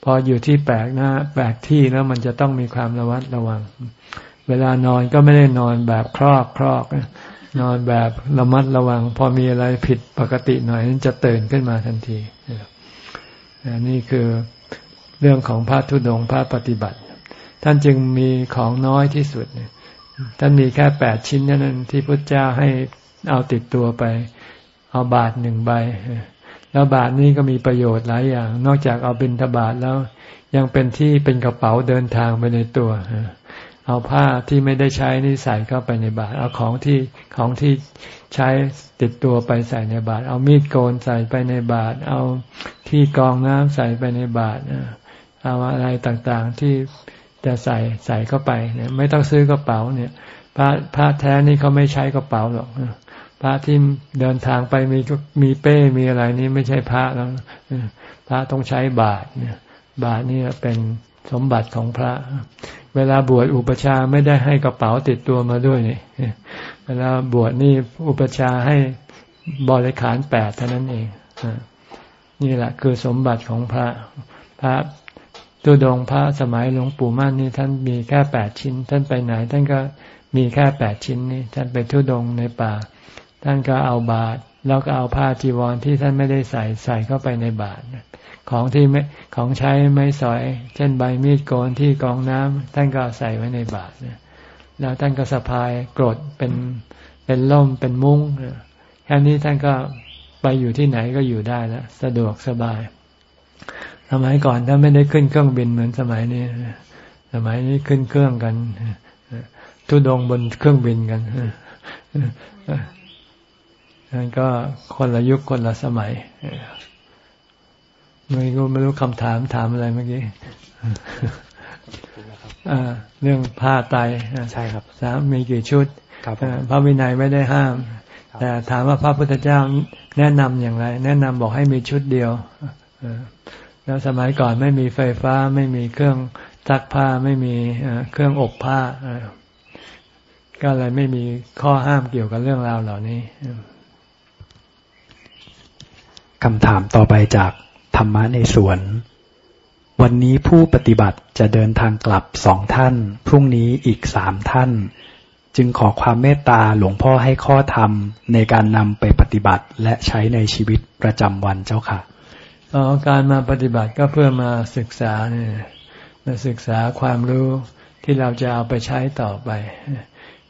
พออยู่ที่แปลกหน้าแปลกที่แล้วมันจะต้องมีความระมัดระวัง เวลานอนก็ไม่ได้นอนแบบครอกครอกนอนแบบระมัดระวัง พอมีอะไรผิดปกติหน่อยนั้นจะตื่นขึ้นมาทันทีนี่คือเรื่องของพระธุดงพระปฏิบัติ ท่านจึงมีของน้อยที่สุดท่านมีแค่แปดชิ้นนั้นที่พระเจ้าให้เอาติดตัวไป เอาบาทหนึ่งใบ แล้วบาทนี้ก็มีประโยชน์หลายอย่าง นอกจากเอาบิณฑบาตแล้ว ยังเป็นที่เป็นกระเป๋าเดินทางไปในตัว เอาผ้าที่ไม่ได้ใช้นี่ใส่เข้าไปในบาท เอาของที่ของที่ใช้ติดตัวไปใส่ในบาท เอามีดโกนใส่ไปในบาท เอาที่กองน้ำใส่ไปในบาทเอาอะไรต่างๆที่จะใส่ใส่เข้าไปเนี่ยไม่ต้องซื้อกระเป๋าเนี่ยพระพระแท้นี่เขาไม่ใช้กระเป๋าหรอก ระที่เดินทางไปมีมีเป้มีอะไรนี่ไม่ใช่พระแล้วพระต้องใช้บาทเนี่ยบาทนี่เป็นสมบัติของพระ เวลาบวชอุปชาไม่ได้ให้กระเป๋าติดตัวมาด้วยนี่เวลาบวชนี่อุปชาให้บริขารแปดเท่านั้นเองนี่แหละคือสมบัติของพระ พระตุดงพระสมัยหลวงปู่มั่นนี่ท่านมีแค่แปดชิ้น ท่านไปไหน ท่านก็มีแค่แปดชิ้นนี่ท่านไปทุดงในป่า ท่านก็เอาบาตรแล้วก็เอาผ้าจีวรที่ท่านไม่ได้ใส่ใส่เข้าไปในบาตรของที่ไม่ของใช้ไม่สอย เช่นใบมีดโกนที่กองน้ำท่านก็ใส่ไว้ในบาตรแล้วท่านก็สะพายกรดเป็นเป็นล่มเป็นมุ้งแค่นี้ท่านก็ไปอยู่ที่ไหนก็อยู่ได้แล้วสะดวกสบาย สมัยก่อนถ้าไม่ได้ขึ้นเครื่องบินเหมือนสมัยนี้สมัยนี้ขึ้นเครื่องกันทุดงบนเครื่องบินกัน นั่นก็คนละยุคคนละสมัยไม่รู้ไม่รู้คำถามถามอะไรเมื่อกี้เรื่องผ้าไตใช่ครับสามมีกี่ชุดพระวินัยไม่ได้ห้าม แต่ถามว่าพระพุทธเจ้าแนะนำอย่างไร แนะนำบอกให้มีชุดเดียวแล้วสมัยก่อนไม่มีไฟฟ้าไม่มีเครื่องซักผ้าไม่มีเครื่องอบผ้าก็เลยไม่มีข้อห้ามเกี่ยวกับเรื่องราวเหล่านี้ คำถามต่อไปจากธรรมะในสวน วันนี้ผู้ปฏิบัติจะเดินทางกลับสองท่าน พรุ่งนี้อีกสามท่าน จึงขอความเมตตาหลวงพ่อให้ข้อธรรมในการนำไปปฏิบัติและใช้ในชีวิตประจำวันเจ้าค่ะออการมาปฏิบัติก็เพื่อมาศึกษาเนี่ยมาศึกษาความรู้ที่เราจะเอาไปใช้ต่อไป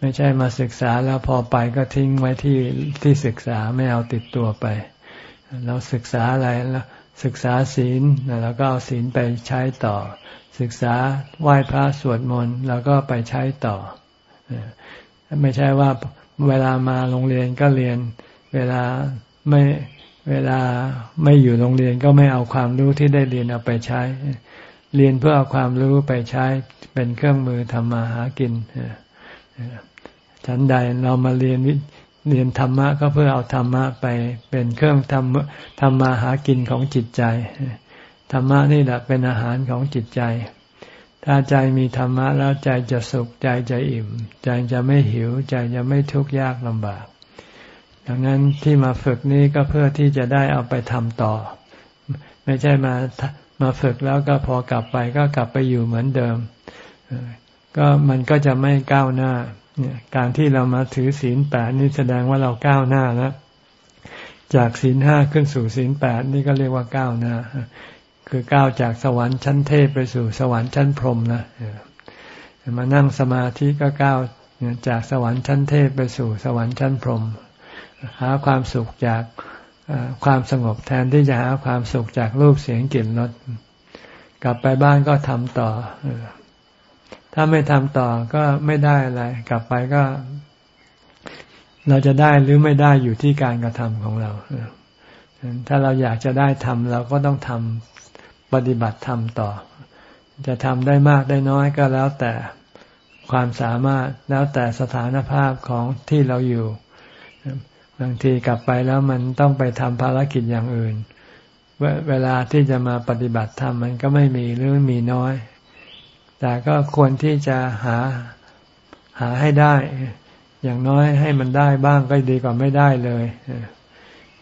ไม่ใช่มาศึกษาแล้วพอไปก็ทิ้งไว้ที่ที่ศึกษาไม่เอาติดตัวไป เราศึกษาอะไรแล้วศึกษาศีลแล้วก็เอาศีลไปใช้ต่อ ศึกษาไหว้พระสวดมนต์แล้วก็ไปใช้ต่อ ไม่ใช่ว่าเวลามาโรงเรียนก็เรียน เวลาไม่เวลาไม่อยู่โรงเรียนก็ไม่เอาความรู้ที่ได้เรียนเอาไปใช้ เรียนเพื่อเอาความรู้ไปใช้เป็นเครื่องมือทำมาหากินฉันใดเรามาเรียน เรียนธรรมะก็เพื่อเอาธรรมะไปเป็นเครื่องทำทำมาหากินของจิตใจ ธรรมะนี่แหละเป็นอาหารของจิตใจ ถ้าใจมีธรรมะแล้วใจจะสุขใจจะอิ่ม ใจจะไม่หิว ใจจะไม่ทุกข์ยากลำบาก ดังนั้นที่มาฝึกนี้ก็เพื่อที่จะได้เอาไปทำต่อ ไม่ใช่มามาฝึกแล้วก็พอกลับไปก็กลับไปอยู่เหมือนเดิม ก็มันก็จะไม่ก้าวหน้า เนี่ยการที่เรามาถือศีลแปดนี่แสดงว่าเราก้าวหน้าแล้วจากศีลห้าขึ้นสู่ศีลแปดนี่ก็เรียกว่าก้าวหน้า คือก้าวจากสวรรค์ชั้นเทพไปสู่สวรรค์ชั้นพรหมนะมานั่งสมาธิก็ก้าวจากสวรรค์ชั้นเทพไปสู่สวรรค์ชั้นพรหมหาความสุขจากความสงบแทนที่จะหาความสุขจากรูปเสียงกลิ่นรสกลับไปบ้านก็ทำต่อ ถ้าไม่ทำต่อก็ไม่ได้อะไร กลับไปก็ เราจะได้หรือไม่ได้อยู่ที่การกระทำของเรา ถ้าเราอยากจะได้ทำเราก็ต้องทำปฏิบัติทำต่อ จะทำได้มากได้น้อยก็แล้วแต่ความสามารถแล้วแต่สถานภาพของที่เราอยู่บางทีกลับไปแล้วมันต้องไปทำภารกิจอย่างอื่น เวลาที่จะมาปฏิบัติธรรมมันก็ไม่มีหรือมีน้อย แต่ก็ควรที่จะหาหาให้ได้ อย่างน้อยให้มันได้บ้างก็ดีกว่าไม่ได้เลย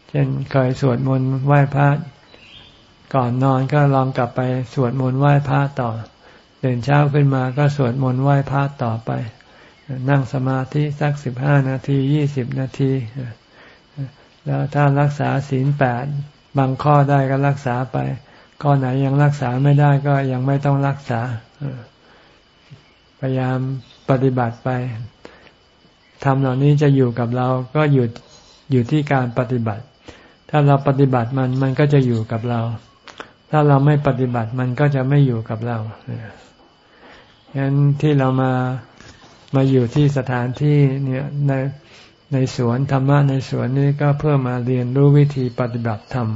เช่นเคยสวดมนต์ไหว้พระก่อนนอนก็ลองกลับไปสวดมนต์ไหว้พระต่อตื่นเช้าขึ้นมาก็สวดมนต์ไหว้พระต่อไป นั่งสมาธิสักสิบห้านาทียี่สิบนาที แล้วถ้ารักษาศีลแปดบางข้อได้ก็รักษาไป ข้อไหนยังรักษาไม่ได้ก็ยังไม่ต้องรักษา พยายามปฏิบัติไปทำเหล่านี้จะอยู่กับเราก็อยู่อยู่ที่การปฏิบัติ ถ้าเราปฏิบัติมันมันก็จะอยู่กับเรา ถ้าเราไม่ปฏิบัติมันก็จะไม่อยู่กับเราฉะนั้นที่เรามามาอยู่ที่สถานที่เนี่ยในในสวนธรรมะในสวนนี้ก็เพื่อมาเรียนรู้วิธีปฏิบัติธรรม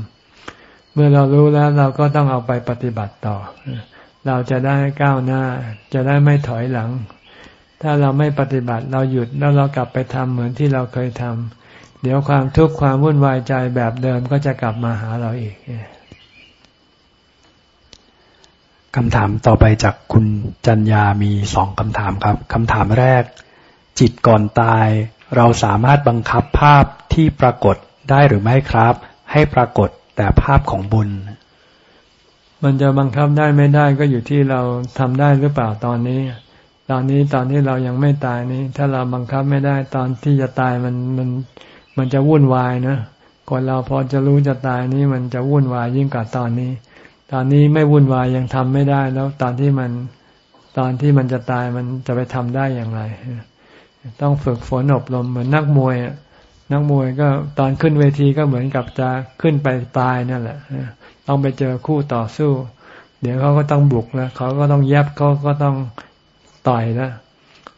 เมื่อเรารู้แล้วเราก็ต้องเอาไปปฏิบัติต่อ เราจะได้ก้าวหน้า จะได้ไม่ถอยหลัง ถ้าเราไม่ปฏิบัติเราหยุดแล้วเรากลับไปทำเหมือนที่เราเคยทำเดี๋ยวความทุกข์ความวุ่นวายใจแบบเดิมก็จะกลับมาหาเราอีกคำถามต่อไปจากคุณจัญญามีสองคำถามครับคำถามแรก จิตก่อนตาย เราสามารถบังคับภาพที่ปรากฏได้หรือไม่ครับ ให้ปรากฏแต่ภาพของบุญ มันจะบังคับได้ไม่ได้ก็อยู่ที่เราทำได้หรือเปล่าตอนนี้ ตอนนี้ตอนที่เรายังไม่ตายนี้ ถ้าเราบังคับไม่ได้ตอนที่จะตายมันมันมันจะวุ่นวายนะก่อนเราพอจะรู้จะตายนี้มันจะวุ่นวายยิ่งกว่าตอนนี้ ตอนนี้ไม่วุ่นวายยังทำไม่ได้แล้วตอนที่มันตอนที่มันจะตายมันจะไปทำได้อย่างไร ต้องฝึกฝนอบรมเหมือนนักมวยนักมวยก็ตอนขึ้นเวทีก็เหมือนกับจะขึ้นไปตายนั่นแหละ ต้องไปเจอคู่ต่อสู้ เดี๋ยวเขาก็ต้องบุกแล้วเขาก็ต้องแยบเขาก็ต้องต่อยแล้ว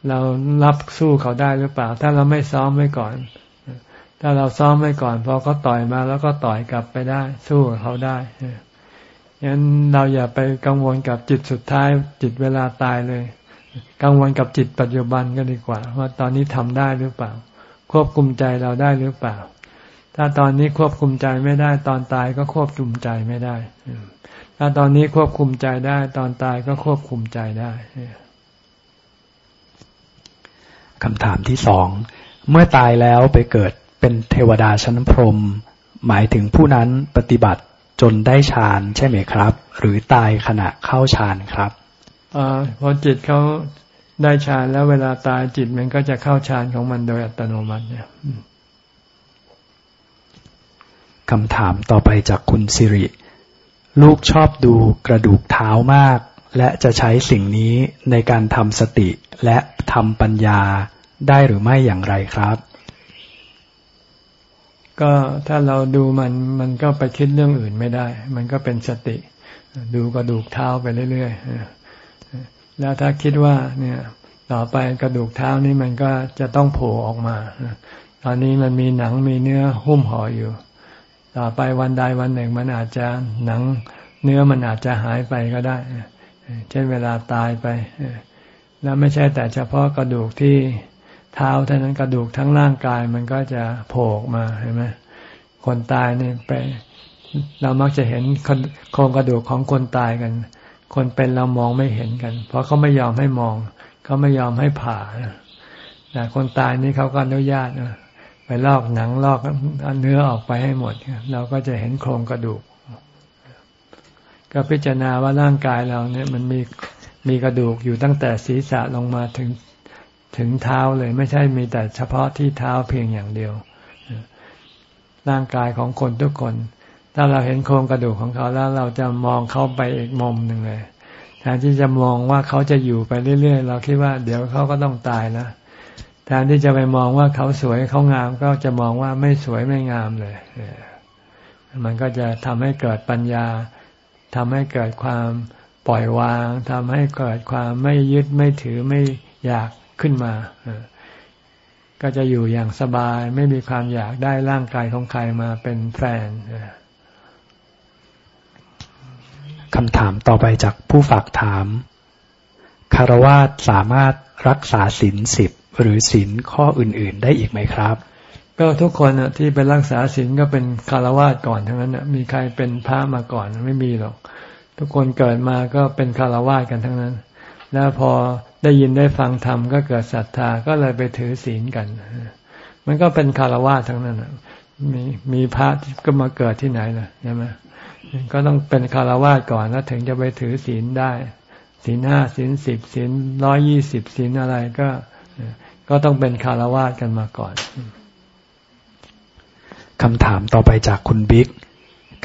เรารับสู้เขาได้หรือเปล่า ถ้าเราไม่ซ้อมไว้ก่อน ถ้าเราซ้อมไว้ก่อนพอเขาต่อยมาแล้วก็ต่อยกลับไปได้ สู้เขาได้ยั้นเราอย่าไปกังวลกับจิตสุดท้าย จิตเวลาตายเลย กังวลกับจิตปัจจุบันก็ดีกว่า ว่าตอนนี้ทำได้หรือเปล่า ควบคุมใจเราได้หรือเปล่า ถ้าตอนนี้ควบคุมใจไม่ได้ ตอนตายก็ควบคุมใจไม่ได้ ถ้าตอนนี้ควบคุมใจได้ ตอนตายก็ควบคุมใจได้คำถามที่สอง เมื่อตายแล้วไปเกิดเป็นเทวดาชั้นพรหมหมายถึงผู้นั้นปฏิบัติจนได้ฌานใช่ไหมครับ หรือตายขณะเข้าฌานครับอพอจิตเขาได้ฌานแล้วเวลาตายจิตมันก็จะเข้าฌานของมันโดยอัตโนมัติเนี่ย คำถามต่อไปจากคุณสิริ ลูกชอบดูกระดูกเท้ามาก และจะใช้สิ่งนี้ในการทำสติและทำปัญญาได้หรือไม่อย่างไรครับ ก็ถ้าเราดูมันมันก็ไปคิดเรื่องอื่นไม่ได้ มันก็เป็นสติ ดูกระดูกเท้าไปเรื่อยๆแล้วถ้าคิดว่าเนี่ยต่อไปกระดูกเท้านี้มันก็จะต้องโผล่ออกมา ตอนนี้มันมีหนังมีเนื้อหุ้มห่ออยู่ ต่อไปวันใดวันหนึ่งมันอาจจะหนังเนื้อมันอาจจะหายไปก็ได้ เช่นเวลาตายไป แล้วไม่ใช่แต่เฉพาะกระดูกที่เท้าเท่านั้นกระดูกทั้งร่างกายมันก็จะโผล่มาเห็นไหมคนตายเนี่ยไป เรามักจะเห็นโครงกระดูกของคนตายกัน คนเป็นเรามองไม่เห็นกัน เพราะเขาไม่ยอมให้มอง เขาไม่ยอมให้ผ่าแต่คนตายนี่เขาก็อนุญาต ไปลอกหนังลอกเนื้อออกไปให้หมด เราก็จะเห็นโครงกระดูก ก็พิจารณาว่าร่างกายเราเนี่ย มันมีมีกระดูกอยู่ตั้งแต่ศีรษะลงมาถึงถึงเท้าเลยไม่ใช่มีแต่เฉพาะที่เท้าเพียงอย่างเดียว ร่างกายของคนทุกคน ถ้าเราเห็นโครงกระดูกของเขาแล้วเราจะมองเขาไปอีกมุมหนึ่งเลยแทนที่จะมองว่าเขาจะอยู่ไปเรื่อยๆ เราคิดว่าเดี๋ยวเขาก็ต้องตายนะ แทนที่จะไปมองว่าเขาสวยเขางามก็จะมองว่าไม่สวยไม่งามเลย มันก็จะทำให้เกิดปัญญาทำให้เกิดความปล่อยวางทำให้เกิดความไม่ยึดไม่ถือไม่อยากขึ้นมา ก็จะอยู่อย่างสบาย ไม่มีความอยากได้ร่างกายของใครมาเป็นแฟนคำถามต่อไปจากผู้ฝากถามคารวาสสามารถรักษาศีลสิบ หรือศีลข้ออื่น ๆ ได้อีกไหมครับ ก็ทุกคนที่ไปรักษาศีลก็เป็นคารวาสก่อนทั้งนั้นมีใครเป็นพระมาก่อนไม่มีหรอก ทุกคนเกิดมาก็เป็นคารวาสกันทั้งนั้น แล้วพอได้ยินได้ฟังธรรมก็เกิดศรัทธาก็เลยไปถือศีลกัน มันก็เป็นคารวะทั้งนั้นมีมีพระก็มาเกิดที่ไหนล่ะใช่ไหมก็ต้องเป็นคารวะก่อนแล้วถึงจะไปถือศีลได้ศีลห้าศีลสิบศีลร้อยยี่สิบศีลอะไรก็ ก็ต้องเป็นคารวะกันมาก่อนคำถามต่อไปจากคุณบิ๊ก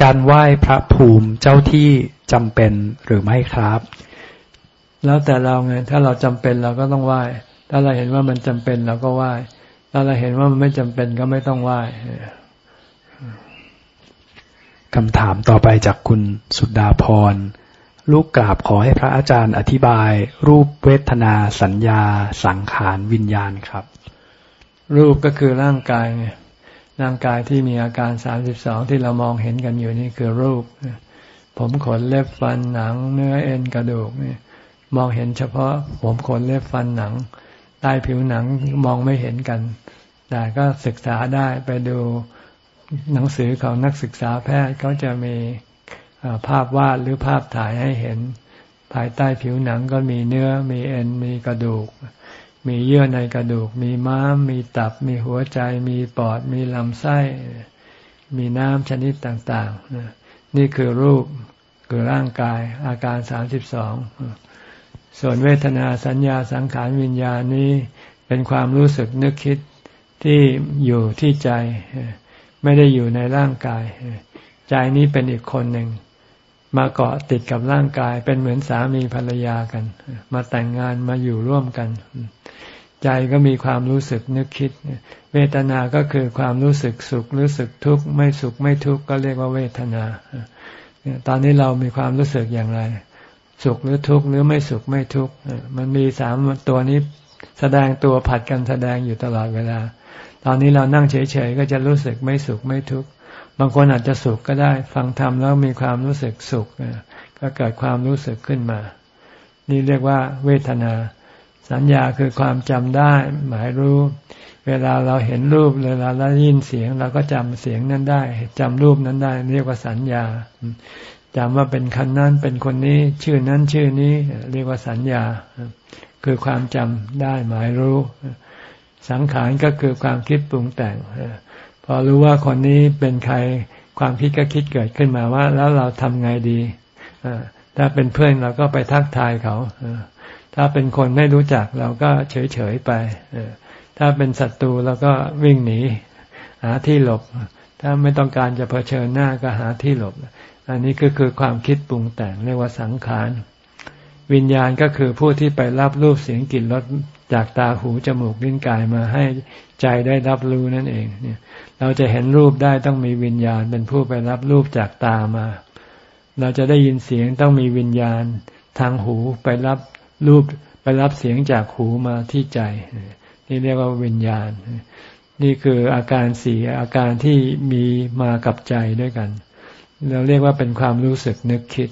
การไหว้พระภูมิเจ้าที่จำเป็นหรือไม่ครับ แล้วแต่เราไง ถ้าเราจำเป็นเราก็ต้องไหว้ ถ้าเราเห็นว่ามันจำเป็นเราก็ไหว้ ถ้าเราเห็นว่ามันไม่จำเป็นก็ไม่ต้องไหว้คำถามต่อไปจากคุณสุดาพร ลูกกราบขอให้พระอาจารย์อธิบาย รูปเวทนาสัญญา สังขารวิญญาณครับ รูปก็คือร่างกายไงร่างกายที่มีอาการสามสิบสองที่เรามองเห็นกันอยู่นี่คือรูป ผมขนเล็บฟันหนัง เนื้อเอ็นกระดูกนี่มองเห็นเฉพาะ ผมขนเล็บฟันหนังใต้ผิวหนังมองไม่เห็นกัน แต่ก็ศึกษาได้ไปดูหนังสือของนักศึกษาแพทย์เขาจะมี ภาพวาดหรือภาพถ่ายให้เห็น ภายใต้ผิวหนังก็มีเนื้อ มีเอ็น มีกระดูก มีเยื่อในกระดูก มีม้าม มีตับ มีหัวใจ มีปอด มีลำไส้ มีน้ำชนิดต่างๆ นี่คือรูปคือร่างกายอาการสามสิบสอง ส่วนเวทนาสัญญาสังขารวิญญาณนี้เป็นความรู้สึกนึกคิดที่อยู่ที่ใจ ไม่ได้อยู่ในร่างกาย ใจนี้เป็นอีกคนหนึ่ง มาเกาะติดกับร่างกายเป็นเหมือนสามีภรรยากัน มาแต่งงานมาอยู่ร่วมกัน ใจก็มีความรู้สึกนึกคิด เวทนาก็คือความรู้สึกสุขรู้สึกทุกข์ไม่สุขไม่ทุกข์ก็เรียกว่าเวทนาตอนนี้เรามีความรู้สึกอย่างไร สุขหรือทุกข์หรือไม่สุขไม่ทุกข์มันมีสามตัวนี้แสดงตัวผัดกันแสดงอยู่ตลอดเวลา ตอนนี้เรานั่งเฉยๆก็จะรู้สึกไม่สุขไม่ทุกข์ บางคนอาจจะสุขก็ได้ ฟังธรรมแล้วมีความรู้สึกสุขก็เกิดความรู้สึกขึ้นมา นี่เรียกว่า เวทนา สัญญาคือความจำได้ หมายรู้ เวลาเราเห็นรูปเวลาเราได้ยินเสียง เราก็จำเสียงนั้นได้จำรูปนั้นได้ เรียกว่าสัญญาจำว่าเป็นคนนั้นเป็นคนนี้ ชื่อนั้นชื่อนี้ เรียกว่าสัญญา คือความจำได้หมายรู้ สังขารก็คือความคิดปรุงแต่ง พอรู้ว่าคนนี้เป็นใครความคิดก็คิดเกิดขึ้นมาว่า แล้วเราทำไงดีถ้าเป็นเพื่อนเราก็ไปทักทายเขาถ้าเป็นคนไม่รู้จักเราก็เฉยๆไปถ้าเป็นศัตรูเราก็วิ่งหนี หาที่หลบ ถ้าไม่ต้องการจะเผชิญหน้าก็หาที่หลบ อันนี้ก็คือความคิดปรุงแต่งเรียกว่าสังขารวิญญาณก็คือผู้ที่ไปรับรูปเสียงกลิ่นรสจากตาหูจมูกลิ้นกายมาให้ใจได้รับรู้นั่นเองเนี่ย เราจะเห็นรูปได้ต้องมีวิญญาณเป็นผู้ไปรับรูปจากตามา เราจะได้ยินเสียงต้องมีวิญญาณทางหูไปรับรูปไปรับเสียงจากหูมาที่ใจ นี่เรียกว่าวิญญาณ นี่คืออาการสี่อาการที่มีมากับใจด้วยกัน เราเรียกว่าเป็นความรู้สึกนึกคิด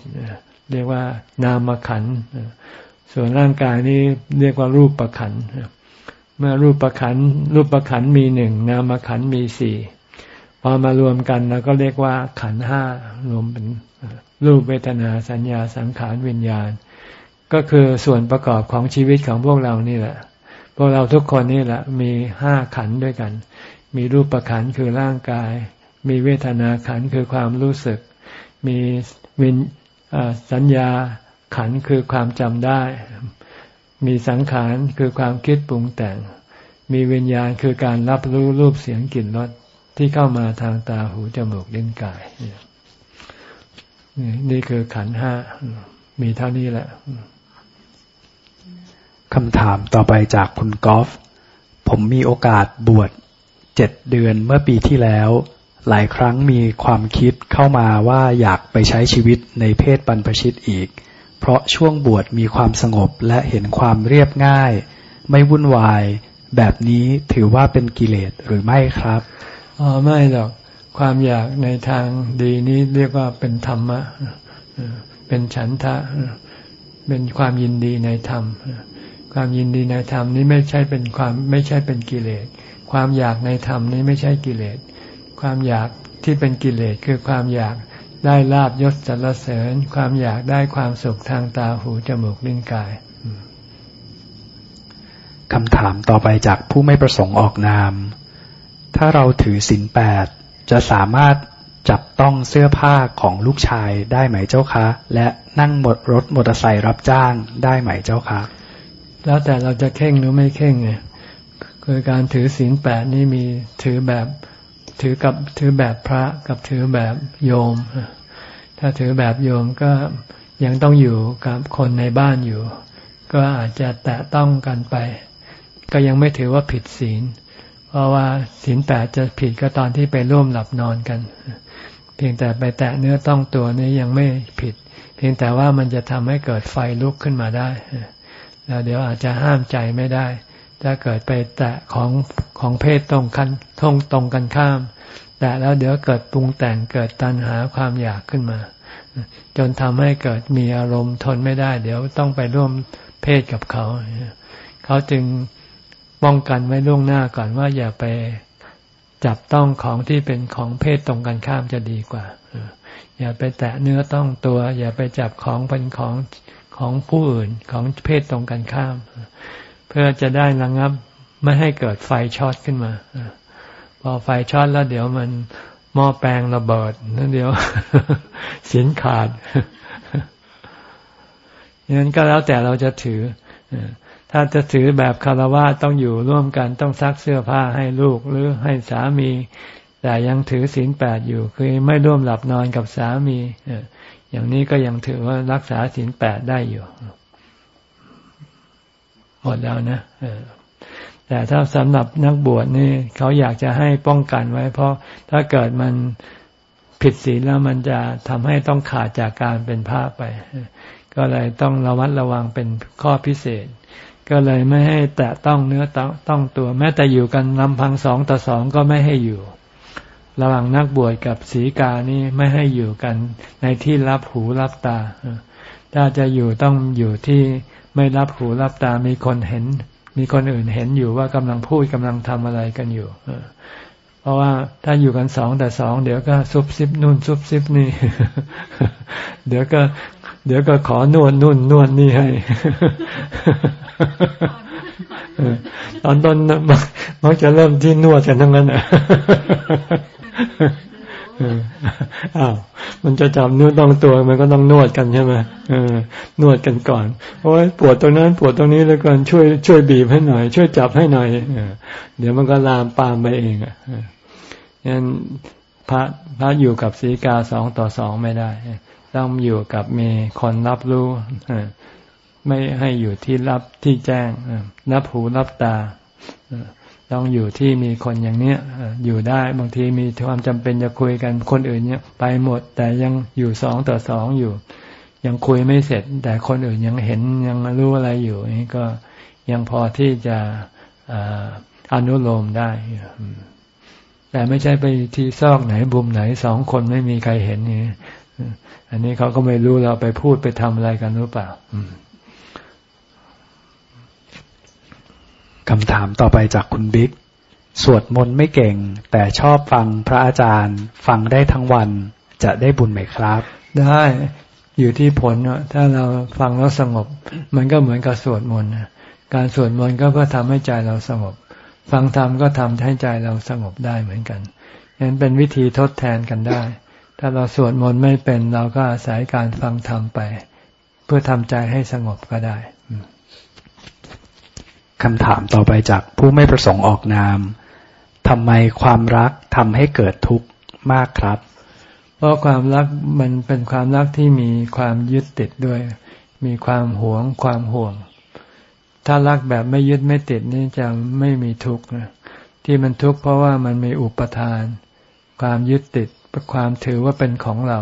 เรียกว่านามขัน ส่วนร่างกายนี้เรียกว่ารูปประขัน มื่อรูปประขันรูปประขันมีหนึ่งนามขันมีสี่พอมารวมกันเราก็เรียกว่าขันห้ารวมเป็นรูปเวทนาสัญญาสังขารวิญญาณ ก็คือส่วนประกอบของชีวิตของพวกเรานี่แหละ พวกเราทุกคนนี่แหละมีห้าขันด้วยกัน มีรูปประขันคือร่างกาย มีเวทนาขันคือความรู้สึก มีวิญสัญญาขันคือความจำได้ มีสังขารคือความคิดปรุงแต่ง มีวิญญาณคือการรับรู้รูปเสียงกลิ่นรสที่เข้ามาทางตาหูจมูกลิ้นกาย นี่คือขันห้า มีเท่านี้แหละคำถามต่อไปจากคุณกอล์ฟผมมีโอกาสบวชเจ็ดเดือนเมื่อปีที่แล้ว หลายครั้งมีความคิดเข้ามาว่าอยากไปใช้ชีวิตในเพศบรรพชิตอีก เพราะช่วงบวชมีความสงบและเห็นความเรียบง่าย ไม่วุ่นวาย แบบนี้ถือว่าเป็นกิเลสหรือไม่ครับอ๋อไม่หรอกความอยากในทางดีนี้เรียกว่าเป็นธรรมะเป็นฉันทะเป็นความยินดีในธรรม ความยินดีในธรรมนี้ไม่ใช่เป็นความไม่ใช่เป็นกิเลส ความอยากในธรรมนี้ไม่ใช่กิเลส ความอยากที่เป็นกิเลสคือความอยาก ได้ลาบยศสรรเสริญความอยากได้ความสุขทางตาหูจมูกลิ้นกายคำถามต่อไปจากผู้ไม่ประสงค์ออกนาม ถ้าเราถือศีลแปดจะสามารถจับต้องเสื้อผ้าของลูกชายได้ไหมเจ้าคะ และนั่งหมดรถมอเตอร์ไซค์รับจ้างได้ไหมเจ้าคะ แล้วแต่เราจะเข่งหรือไม่เข่งไงคือการถือศีลแปดนี่มีถือแบบ ถือกับถือแบบพระกับถือแบบโยม ถ้าถือแบบโยมก็ยังต้องอยู่กับคนในบ้านอยู่ ก็อาจจะแตะต้องกันไป ก็ยังไม่ถือว่าผิดศีล เพราะว่าศีลแปดจะผิดก็ตอนที่ไปร่วมหลับนอนกัน เพียงแต่ไปแตะเนื้อต้องตัวนี้ยังไม่ผิด เพียงแต่ว่ามันจะทำให้เกิดไฟลุกขึ้นมาได้แล้วเดี๋ยวอาจจะห้ามใจไม่ได้ ถ้าเกิดไปแตะของของเพศตรงกันทงตรงกันข้าม แต่แล้วเดี๋ยวเกิดปรุงแต่งเกิดตัณหาความอยากขึ้นมา จนทำให้เกิดมีอารมณ์ทนไม่ได้ เดี๋ยวต้องไปร่วมเพศกับเขา เขาจึงป้องกันไว้ล่วงหน้าก่อนว่าอย่าไปจับต้องของที่เป็นของเพศตรงกันข้ามจะดีกว่า อย่าไปแตะเนื้อต้องตัว อย่าไปจับของเป็นของของผู้อื่นของเพศตรงกันข้าม เพื่อจะได้ระงับไม่ให้เกิดไฟช็อตขึ้นมาพอไฟช็อตแล้วเดี๋ยวมันหม้อแปลงระเบิดนั่นเดี๋ยวสินขาดย่างนั้นก็แล้วแต่เราจะถือถ้าจะถือแบบคารวะต้องอยู่ร่วมกันต้องซักเสื้อผ้าให้ลูกหรือให้สามี แต่ยังถือศีลแปดอยู่คือไม่ร่วมหลับนอนกับสามีอย่างนี้ก็ยังถือว่ารักษาศีลแปดได้อยู่ หมดแล้วนะแต่ถ้าสำหรับนักบวชนี่เขาอยากจะให้ป้องกันไว้ เพราะถ้าเกิดมันผิดศีลแล้วมันจะทำให้ต้องขาดจากการเป็นพระไป ก็เลยต้องระวัดระวังเป็นข้อพิเศษ ก็เลยไม่ให้แตะต้องเนื้อต้องตัว แม้แต่อยู่กันลำพังสองต่อสองก็ไม่ให้อยู่ ระหว่างนักบวชกับศีกานี่ไม่ให้อยู่กันในที่รับหูรับตา ถ้าจะอยู่ต้องอยู่ที่ ไม่รับหูรับตามีคนเห็น มีคนอื่นเห็นอยู่ว่ากำลังพูดกำลังทำอะไรกันอยู่เพราะว่าถ้าอยู่กันสองแต่สองเดี๋ยวก็ซุบซิบนู่นซุบซิบนี่ เดี๋ยวก็ เดี๋ยวก็ขอนวดนู่นนวดนี่ให้ตอนต้นมักจะเริ่มที่นวดกันทั้งนั้นอะ อ้าวมันจะจับนวดต้องตัวมันก็ต้องนวดกันใช่ไหมนวดกันก่อนโอ้ยปวดตรงนั้นปวดตรงนี้แล้วกันช่วยช่วยบีบให้หน่อย ช่วยจับให้หน่อยเดี๋ยวมันก็ลามปามไปเองอะงั้นพระพระอยู่กับศีกาสองต่อสองไม่ได้ ต้องอยู่กับมีคนรับรู้ไม่ให้อยู่ที่รับที่แจ้งรับหูรับตา ต้องอยู่ที่มีคนอย่างเนี้ยอยู่ได้บางทีมีความจำเป็นจะคุยกันคนอื่นเนี้ยไปหมด แต่ยังอยู่สองต่อสองอยู่ ยังคุยไม่เสร็จ แต่คนอื่นยังเห็นยังรู้อะไรอยู่นี่ก็ยังพอที่จะอนุโลมได้ แต่ไม่ใช่ไปที่ซอกไหนบุมไหนสองคนไม่มีใครเห็นนี่อันนี้เขาก็ไม่รู้เราไปพูดไปทำอะไรกันหรือเปล่า คำถามต่อไปจากคุณบิ๊ก สวดมนต์ไม่เก่ง แต่ชอบฟังพระอาจารย์ ฟังได้ทั้งวันจะได้บุญไหมครับ ได้อยู่ที่ผลถ้าเราฟังแล้วสงบ มันก็เหมือนกับสวดมนต์การสวดมนต์ก็เพื่อทำให้ใจเราสงบ ฟังธรรมก็ทำให้ใจเราสงบได้เหมือนกันนั้นเป็นวิธีทดแทนกันได้ ถ้าเราสวดมนต์ไม่เป็นเราก็อาศัยการฟังธรรมไป เพื่อทำใจให้สงบก็ได้ คำถามต่อไปจากผู้ไม่ประสงค์ออกนามทำไมความรักทำให้เกิดทุกข์มากครับ เพราะความรักมันเป็นความรักที่มีความยึดติดด้วย มีความหวงความห่วง ถ้ารักแบบไม่ยึดไม่ติดนี่จะไม่มีทุกข์นะที่มันทุกข์เพราะว่ามันมีอุปทาน ความยึดติดความถือว่าเป็นของเรา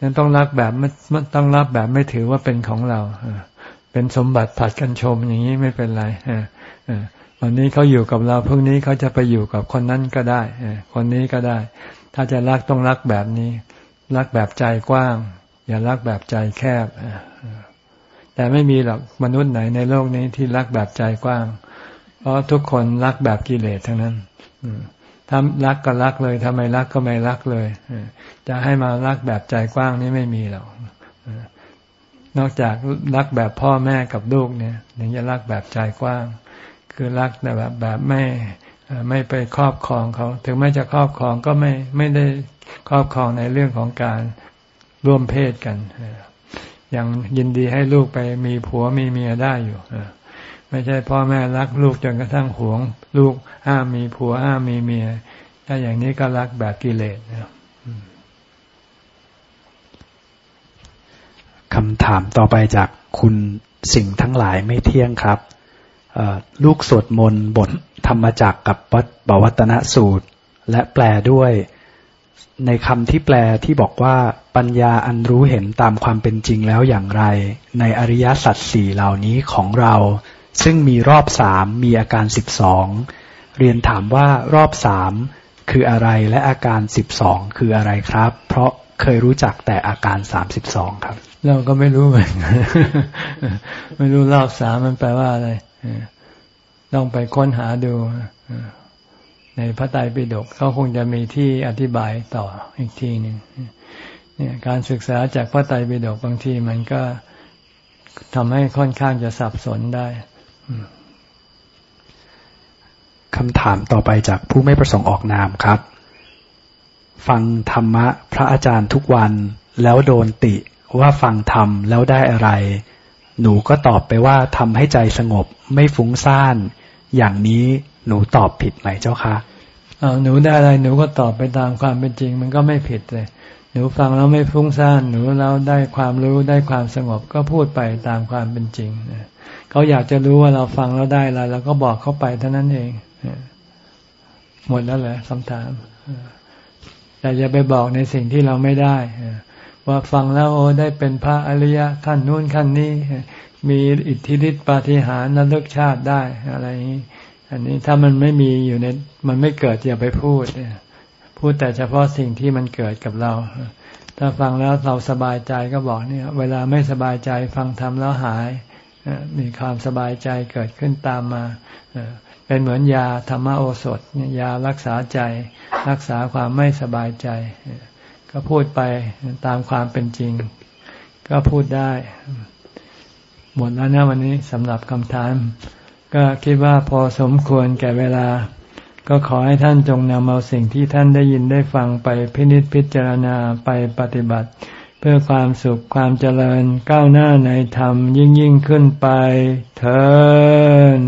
นั้นต้องรักแบบไม่ต้องรับแบบไม่ถือว่าเป็นของเรา เป็นสมบัติผัดกันชมอย่างนี้ไม่เป็นไรวันนี้เขาอยู่กับเราพรุ่งนี้เขาจะไปอยู่กับคนนั้นก็ได้คนนี้ก็ได้ ถ้าจะรักต้องรักแบบนี้ รักแบบใจกว้าง อย่ารักแบบใจแคบแต่ไม่มีหรอกมนุษย์ไหนในโลกนี้ที่รักแบบใจกว้าง เพราะทุกคนรักแบบกิเลสทั้งนั้นถ้ารักก็รักเลยทำไมรักก็ไม่รักเลยจะให้มารักแบบใจกว้างนี่ไม่มีหรอก นอกจากรักแบบพ่อแม่กับลูกเนี่ยถึงจะรักแบบใจกว้าง คือรักแบบแบบไม่ไม่ไปครอบครองเขา ถึงแม้จะครอบครองก็ไม่ไม่ได้ครอบครองในเรื่องของการร่วมเพศกันยังยินดีให้ลูกไปมีผัวมีเมียได้อยู่ไม่ใช่พ่อแม่รักลูกจนกระทั่งหวง ลูกห้ามมีผัวห้ามมีเมีย ถ้าอย่างนี้ก็รักแบบกิเลสนะคำถามต่อไปจากคุณสิ่งทั้งหลายไม่เที่ยงครับลูกสวดมนต์บทธรรมจักกับวัดบวัตนสูตร และแปลด้วย ในคำที่แปลที่บอกว่าปัญญาอันรู้เห็นตามความเป็นจริงแล้วอย่างไร ในอริยสัจสี่เหล่านี้ของเรา ซึ่งมีรอบสามมีอาการสิบสองเรียนถามว่ารอบสามคืออะไรและอาการสิบสองคืออะไรครับ เพราะเคยรู้จักแต่อาการสามสิบสองครับ เราก็ไม่รู้เหมือนกันไม่รู้รอบสามมันแปลว่าอะไรต้องไปค้นหาดูในพระไตรปิฎกเขาคงจะมีที่อธิบายต่ออีกทีหนึ่งเนี่ยการศึกษาจากพระไตรปิฎกบางทีมันก็ทำให้ค่อนข้างจะสับสนได้คำถามต่อไปจากผู้ไม่ประสงค์ออกนามครับ ฟังธรรมะพระอาจารย์ทุกวันแล้วโดนติ ว่าฟังธรรมแล้วได้อะไร หนูก็ตอบไปว่าทำให้ใจสงบไม่ฟุ้งซ่าน อย่างนี้หนูตอบผิดไหมเจ้าคะหนูได้อะไรหนูก็ตอบไปตามความเป็นจริง มันก็ไม่ผิดเลย หนูฟังแล้วไม่ฟุ้งซ่านหนูแล้วได้ความรู้ได้ความสงบก็พูดไปตามความเป็นจริงเขาอยากจะรู้ว่าเราฟังแล้วได้อะไรเราก็บอกเขาไปเท่านั้นเองหมดแล้วแหละคำถามแต่อย่าไปบอกในสิ่งที่เราไม่ได้ ว่าฟังแล้วโอ้ได้เป็นพระอริยะขั้นนู้นขั้นนี้ มีอิทธิฤทธิปาฏิหาริย์นรกชาติได้อะไรอย่างนี้อันนี้ถ้ามันไม่มีอยู่ในมันไม่เกิดอย่าไปพูดพูดแต่เฉพาะสิ่งที่มันเกิดกับเรา ถ้าฟังแล้วเราสบายใจก็บอกเนี่ย เวลาไม่สบายใจฟังธรรมแล้วหาย มีความสบายใจเกิดขึ้นตามมาเป็นเหมือนยาธรรมโอสถยารักษาใจ รักษาความไม่สบายใจ ก็พูดไปตามความเป็นจริง ก็พูดได้ หมดแล้วนะวันนี้สำหรับคำถาม ก็คิดว่าพอสมควรแก่เวลา ก็ขอให้ท่านจงนำเอาสิ่งที่ท่านได้ยินได้ฟังไปพินิจพิจารณาไปปฏิบัติ เพื่อความสุขความเจริญก้าวหน้าในธรรมยิ่งยิ่งขึ้นไปเถิด